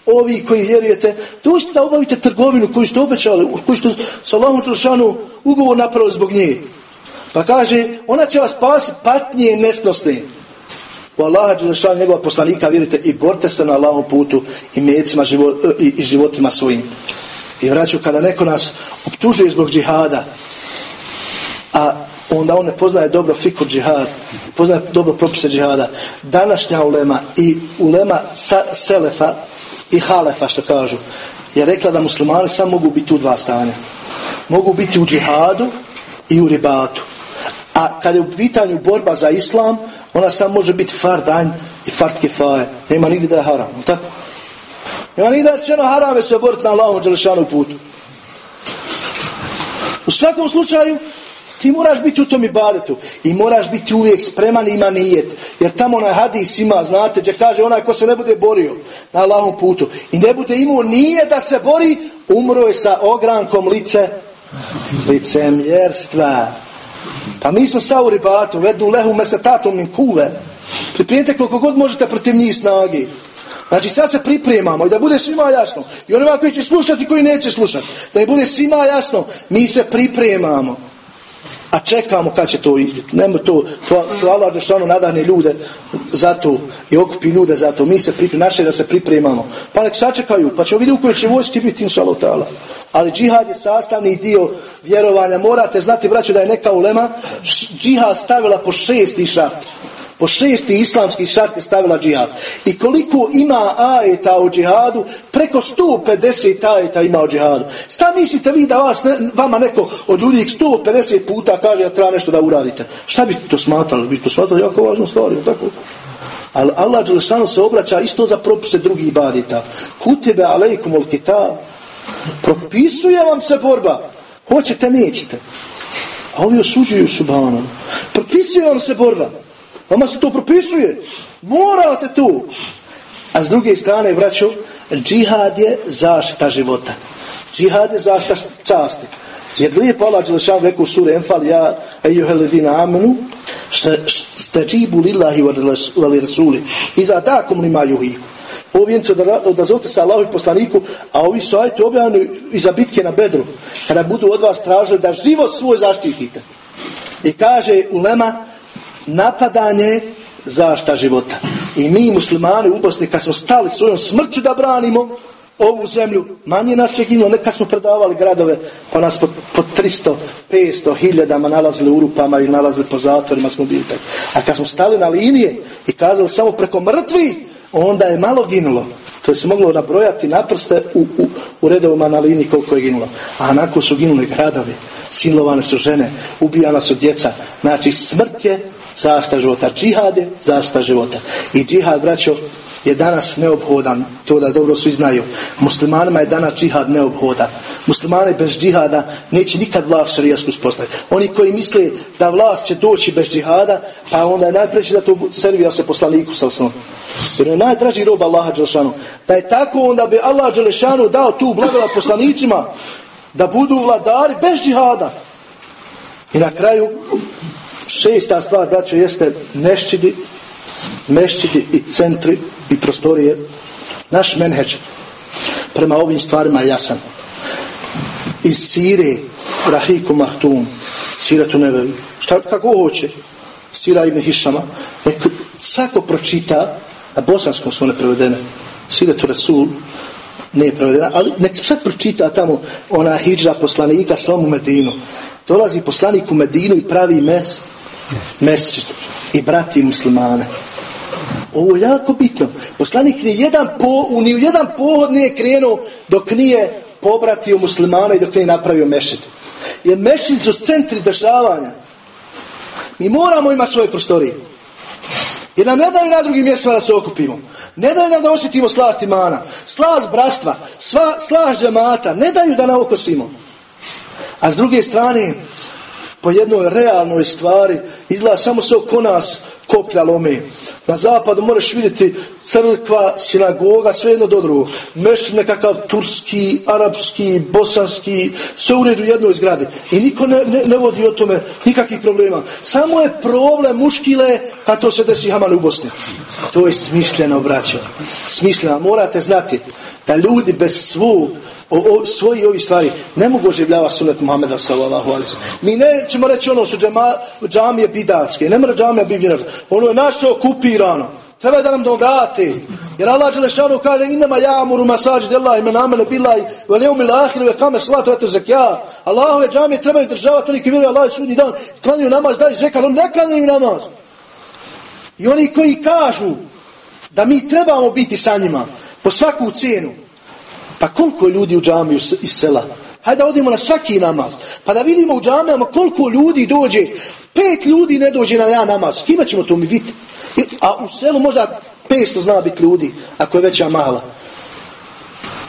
Ovi koji vjerujete, dođite da obavite trgovinu koju ste obećali, koju ste sa Allahom ugovor napravili zbog nje. Pa kaže, ona će vas spasiti patnje i nesnosne. U Allaha Đelešanu njegova poslanika vjerujte i borite se na Allahom putu i mjecima i, i životima svojim. I vraću kada neko nas optužuje zbog džihada, a onda on ne poznaje dobro fikur džihad, poznaje dobro propise džihada. Današnja ulema i ulema sa, selefa i halefa što kažu, je rekla da muslimani samo mogu biti u dva stanja. Mogu biti u džihadu i u ribatu. A kada je u pitanju borba za islam, ona samo može biti fardanj i fard kifaje. Nema nigdje da je haram. Tako? Nema nigdje da je harame se boriti na Allahom Đelešanu putu. U svakom slučaju, ti moraš biti u tom ibadetu i moraš biti uvijek spreman i ima nijet. Jer tamo onaj hadis ima, znate, gdje kaže onaj ko se ne bude borio na Allahom putu i ne bude imao nije da se bori, umro je sa ogrankom lice licemjerstva. Pa mi smo sa u ribatu, vedu lehu mesetatom min kuve. Pripremite koliko god možete protiv njih snagi. Znači sad se pripremamo i da bude svima jasno. I onima koji će slušati i koji neće slušati. Da im bude svima jasno. Mi se pripremamo. A čekamo kad će to. Nemo to, to, to Allah Đešanu nadahne ljude za to i okupi ljude za to. Mi se pripremamo, naše da se pripremamo. Pa nek sačekaju, pa ćemo vidjeti u kojoj će vojski biti, inša Allah. Ali džihad je sastavni dio vjerovanja. Morate znati, braćo, da je neka ulema džihad stavila po šesti šart. Po šesti islamski šart je stavila džihad. I koliko ima ajeta o džihadu, preko 150 ajeta ima o džihadu. Šta mislite vi da vas vama neko od ljudi 150 puta kaže da treba nešto da uradite? Šta bi to smatrali? Bi to smatrali jako važnu stvar, tako? Ali Allah Đelešanu se obraća isto za propise drugih badita. Kutebe alejkum ol kitab. Propisuje vam se borba. Hoćete, nećete. A ovi osuđuju subhanu. Propisuje vam se borba. Vama se to propisuje. Morate tu. A s druge strane, vraću, džihad je zaštita života. Džihad je zaštita časti. Jer lijepo Allah Đelešan rekao u suri Enfal, ja, ejuhelezina amenu, stajibu lillahi vali rasuli. I da takom lima juhiku. Ovo vjenco da odazovite se Allahu i poslaniku, a ovi su ajte objavljeni iza bitke na bedru. Kada budu od vas tražili da život svoj zaštitite. I kaže ulema, napadanje zašta života. I mi muslimani u Bosni kad smo stali svojom smrću da branimo ovu zemlju, manje nas je ginulo, nekad smo predavali gradove, pa nas po, po 300, 500, hiljadama nalazili u rupama i nalazili po zatvorima smo bili tako. A kad smo stali na linije i kazali samo preko mrtvi, onda je malo ginulo. To je se moglo nabrojati naprste u, u, u redovima na liniji koliko je ginulo. A nakon su ginuli gradovi, silovane su žene, ubijana su djeca. Znači smrt je zasta života. Džihad je zasta života. I džihad, braćo, je danas neophodan, to da dobro svi znaju. Muslimanima je danas džihad neophodan. Muslimani bez džihada neće nikad vlast šarijasku spostaviti. Oni koji misle da vlast će doći bez džihada, pa onda je najpreći da to servija se poslaniku sa osnovom. Jer je najdraži rob Allaha Đelešanu. Da je tako, onda bi Allah Đelešanu dao tu blagodat poslanicima da budu vladari bez džihada. I na kraju, šesta stvar, braćo, jeste mešćidi, mešćidi i centri i prostorije. Naš menheđ prema ovim stvarima je jasan. Iz Sire, Rahiku Mahtum, Siretu Nebevi, šta, kako hoće, Sira ibn Hišama, nek svako pročita, na bosanskom su one prevedene, Siretu Rasul, nije prevedena, ali nek sad pročita tamo ona hijđa poslanika svom u Medinu. Dolazi poslanik u Medinu i pravi mes, mesčit i brati muslimane. Ovo je jako bitno. Poslanik ni jedan po, ni u jedan pohod nije krenuo dok nije pobratio muslimana i dok nije napravio mešit. Jer mešit su centri dešavanja. Mi moramo imati svoje prostorije. Jer nam ne daju na drugim mjestima da se okupimo. Ne daju nam da osjetimo slast imana. Slast brastva. Sva, slast džemata. Ne daju da naokosimo. A s druge strane, po jednoj realnoj stvari, izgleda samo se oko nas koplja lome. Na zapadu možeš vidjeti crkva, sinagoga, sve jedno do drugog. Meš nekakav turski, arapski, bosanski, sve u redu jednoj zgradi. I niko ne, ne, ne vodi o tome nikakvih problema. Samo je problem muškile kad to se desi Hamali u Bosni. To je smišljeno, braćo. Smišljeno. Morate znati da ljudi bez svog o, o svoji ovi stvari ne mogu oživljavati sunet Muhammeda sallallahu alaihi Mi nećemo reći ono su džama, džamije bidatske, ne mora džamija biti Ono je naše okupirano. Treba da nam dovrati. Jer Allah Đelešanu kaže inama jamuru masađi dela ime namene bilaj ve leumil ahiru ve kame salatu eto zekja. Allahove džamije trebaju državati oni koji vjeruju Allah sudnji dan. Klanjuju namaz, daju zekat, ne klanjuju namaz. I oni koji kažu da mi trebamo biti sa njima po svaku cijenu pa koliko ljudi u džamiju iz sela? Hajde odimo na svaki namaz. Pa da vidimo u džamijama koliko ljudi dođe. Pet ljudi ne dođe na jedan namaz. S ćemo to mi biti? A u selu možda 500 zna biti ljudi, ako je veća mala.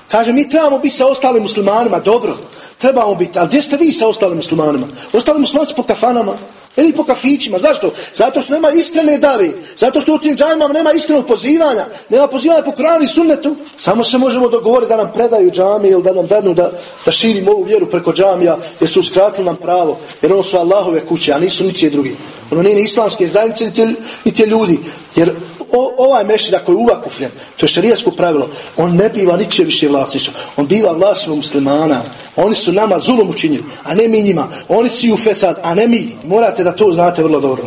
Kaže, mi trebamo biti sa ostalim muslimanima, dobro, trebamo biti, ali gdje ste vi sa ostalim muslimanima? Ostali muslimani po kafanama, ili po kafićima. Zašto? Zato što nema iskrene davi. Zato što u tim džamijama nema iskrenog pozivanja. Nema pozivanja po Kuranu i sunnetu. Samo se možemo dogovoriti da nam predaju džamije ili da nam dadnu da, da širimo ovu vjeru preko džamija jer su uskratili nam pravo. Jer ono su Allahove kuće, a nisu ničije drugi. Ono nije ni islamske zajednice, niti, niti ljudi. Jer o, ovaj mešid ako je uvakufljen, to je šarijasko pravilo, on ne biva niče više vlasništvo. On biva vlasništvo muslimana. Oni su nama zulom učinili, a ne mi njima. Oni su u fesad, a ne mi. Morate da to znate vrlo dobro.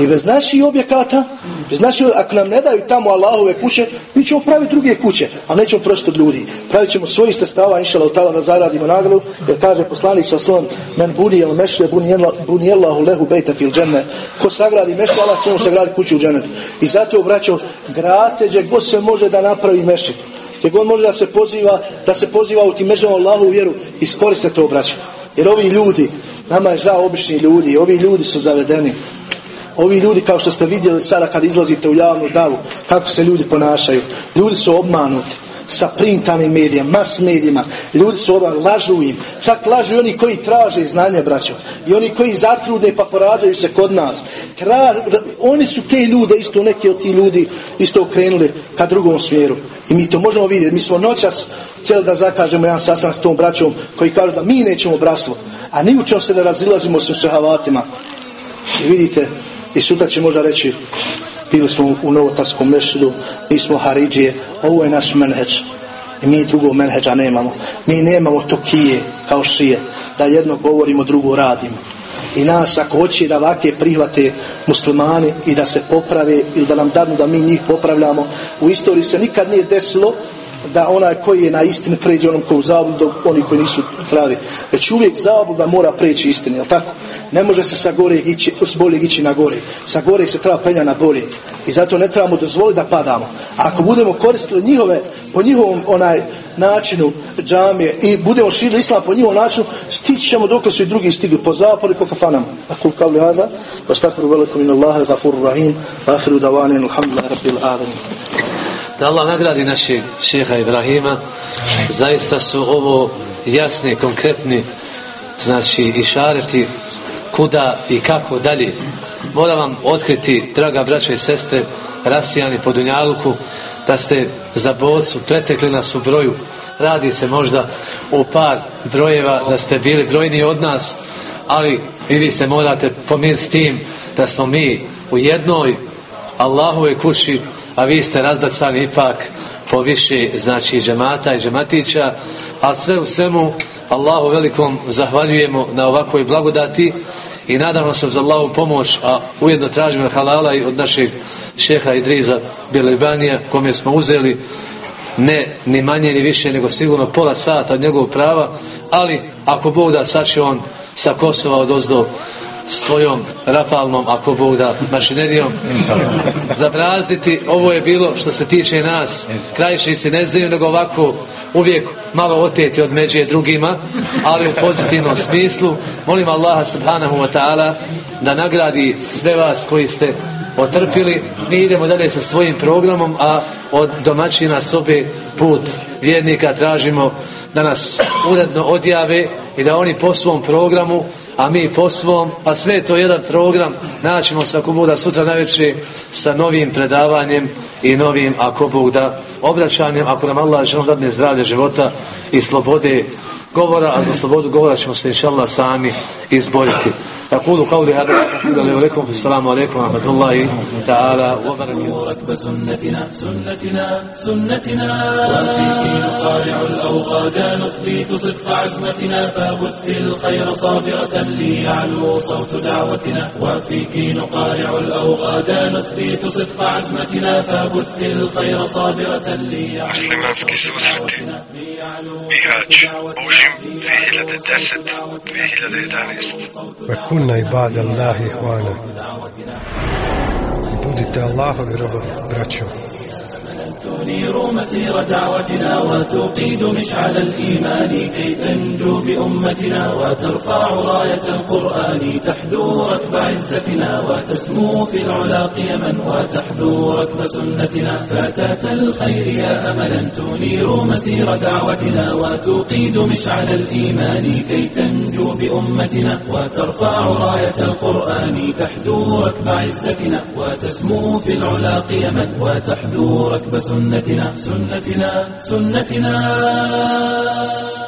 I bez naših objekata, bez naših, ako nam ne daju tamo Allahove kuće, mi ćemo praviti druge kuće, a nećemo prositi od ljudi. Pravit ćemo svojih sredstava, inšala u tala da zaradimo nagradu, jer kaže poslanik sa slovom, men buni el mešle, buni lehu bejta fil dženne. Ko sagradi mešle, Allah će mu sagradi kuću u džennetu. I zato, braćo, grate gdje god se može da napravi mešik. Gdje god može da se poziva, da se poziva u tim mežama Allahu vjeru, iskoriste to, braćo. Jer ovi ljudi, nama je žao obični ljudi, ovi ljudi su zavedeni. Ovi ljudi, kao što ste vidjeli sada kad izlazite u javnu davu, kako se ljudi ponašaju. Ljudi su obmanuti sa printanim medijama, mas medijima. Ljudi su ovaj, lažu im. Čak lažu i oni koji traže znanje, braćo. I oni koji zatrude pa porađaju se kod nas. oni su te ljude, isto neki od ti ljudi, isto okrenuli ka drugom smjeru. I mi to možemo vidjeti. Mi smo noćas cijeli da zakažemo jedan sastanak s tom braćom koji kažu da mi nećemo bratstvo. A ni u čem se ne razilazimo sa šehavatima. I vidite, i sutra će možda reći bili smo u Novotarskom mešidu, mi smo Haridžije, ovo je naš menheđ. I mi drugog menheđa nemamo. Mi nemamo tokije kao šije, da jedno govorimo, drugo radimo. I nas ako hoće da vake prihvate muslimani i da se poprave ili da nam danu da mi njih popravljamo, u istoriji se nikad nije desilo da onaj koji je na istini pređe onom koji u zabludu, oni koji nisu pravi. Već uvijek zabluda mora preći istini, jel tako? Ne može se sa gore ići, s boljeg ići na gore. Sa gore se treba penja na bolje. I zato ne trebamo dozvoliti da padamo. A ako budemo koristili njihove, po njihovom onaj načinu džamije i budemo širili islam po njihovom načinu, stići ćemo dok su i drugi stigli po zapadu i po kafanama. Ako kavli haza, vastakru velikum in Allahe, gafuru rahim, ahiru davanin, alhamdulillah, rabbil alamin. Da Allah nagradi našeg šeha Ibrahima. Zaista su ovo jasni, konkretni, znači i šareti kuda i kako dalje. Moram vam otkriti, draga braća i sestre, rasijani po Dunjaluku, da ste za bocu pretekli nas u broju. Radi se možda o par brojeva, da ste bili brojni od nas, ali i vi se morate pomiriti s tim da smo mi u jednoj Allahove kući a vi ste razbacani ipak po više znači džemata i džematića, a sve u svemu Allahu velikom zahvaljujemo na ovakvoj blagodati i nadamo se za Allahu pomoć, a ujedno tražimo halala i od našeg šeha Idriza Bjelibanija, kome smo uzeli ne ni manje ni više nego sigurno pola sata od njegovog prava, ali ako Bog da sad će on sa Kosova od ozdo svojom rafalnom, ako Bog da, mašinerijom zabrazditi. Ovo je bilo što se tiče nas. Krajišnici ne znaju nego ovako uvijek malo oteti od međe drugima, ali u pozitivnom smislu. Molim Allaha subhanahu wa ta'ala da nagradi sve vas koji ste otrpili. Mi idemo dalje sa svojim programom, a od domaćina sobe put vjernika tražimo da nas uredno odjave i da oni po svom programu a mi po svom, a sve je to jedan program, naćemo se ako Bog sutra najveće sa novim predavanjem i novim, ako Bog da, obraćanjem, ako nam Allah želom dadne zdravlje života i slobode govora, a za slobodu govora ćemo se inša Allah sami izboriti. أقول قولي هذا أستغفر لي ولكم السلام عليكم ورحمة الله تعالى وبركاته ركب سنتنا سنتنا وفيك نقارع الأوغاد نثبت صدق عزمتنا فبث الخير صابرة ليعلو صوت دعوتنا. وفيك نقارع الأوغاد نثبت صدق عزمتنا فبث الخير صابرة ليعلو Muslimanski susreti Režim 2010-2011 Vakuna kunna bada Allahi hvana Budite Allahovi robovi, braćo. تنير مسير دعوتنا وتقيد مشعل الإيمان كي تنجو بأمتنا وترفع راية القرآن تحدو ركب عزتنا وتسمو في العلا قيما وتحذو ركب سنتنا فتاة الخير يا أملا تنير مسير دعوتنا وتقيد مشعل الإيمان كي تنجو بأمتنا وترفع راية القرآن تحدو ركب عزتنا وتسمو في العلا قيما وتحذو ركب سنتنا سنتنا سنتنا.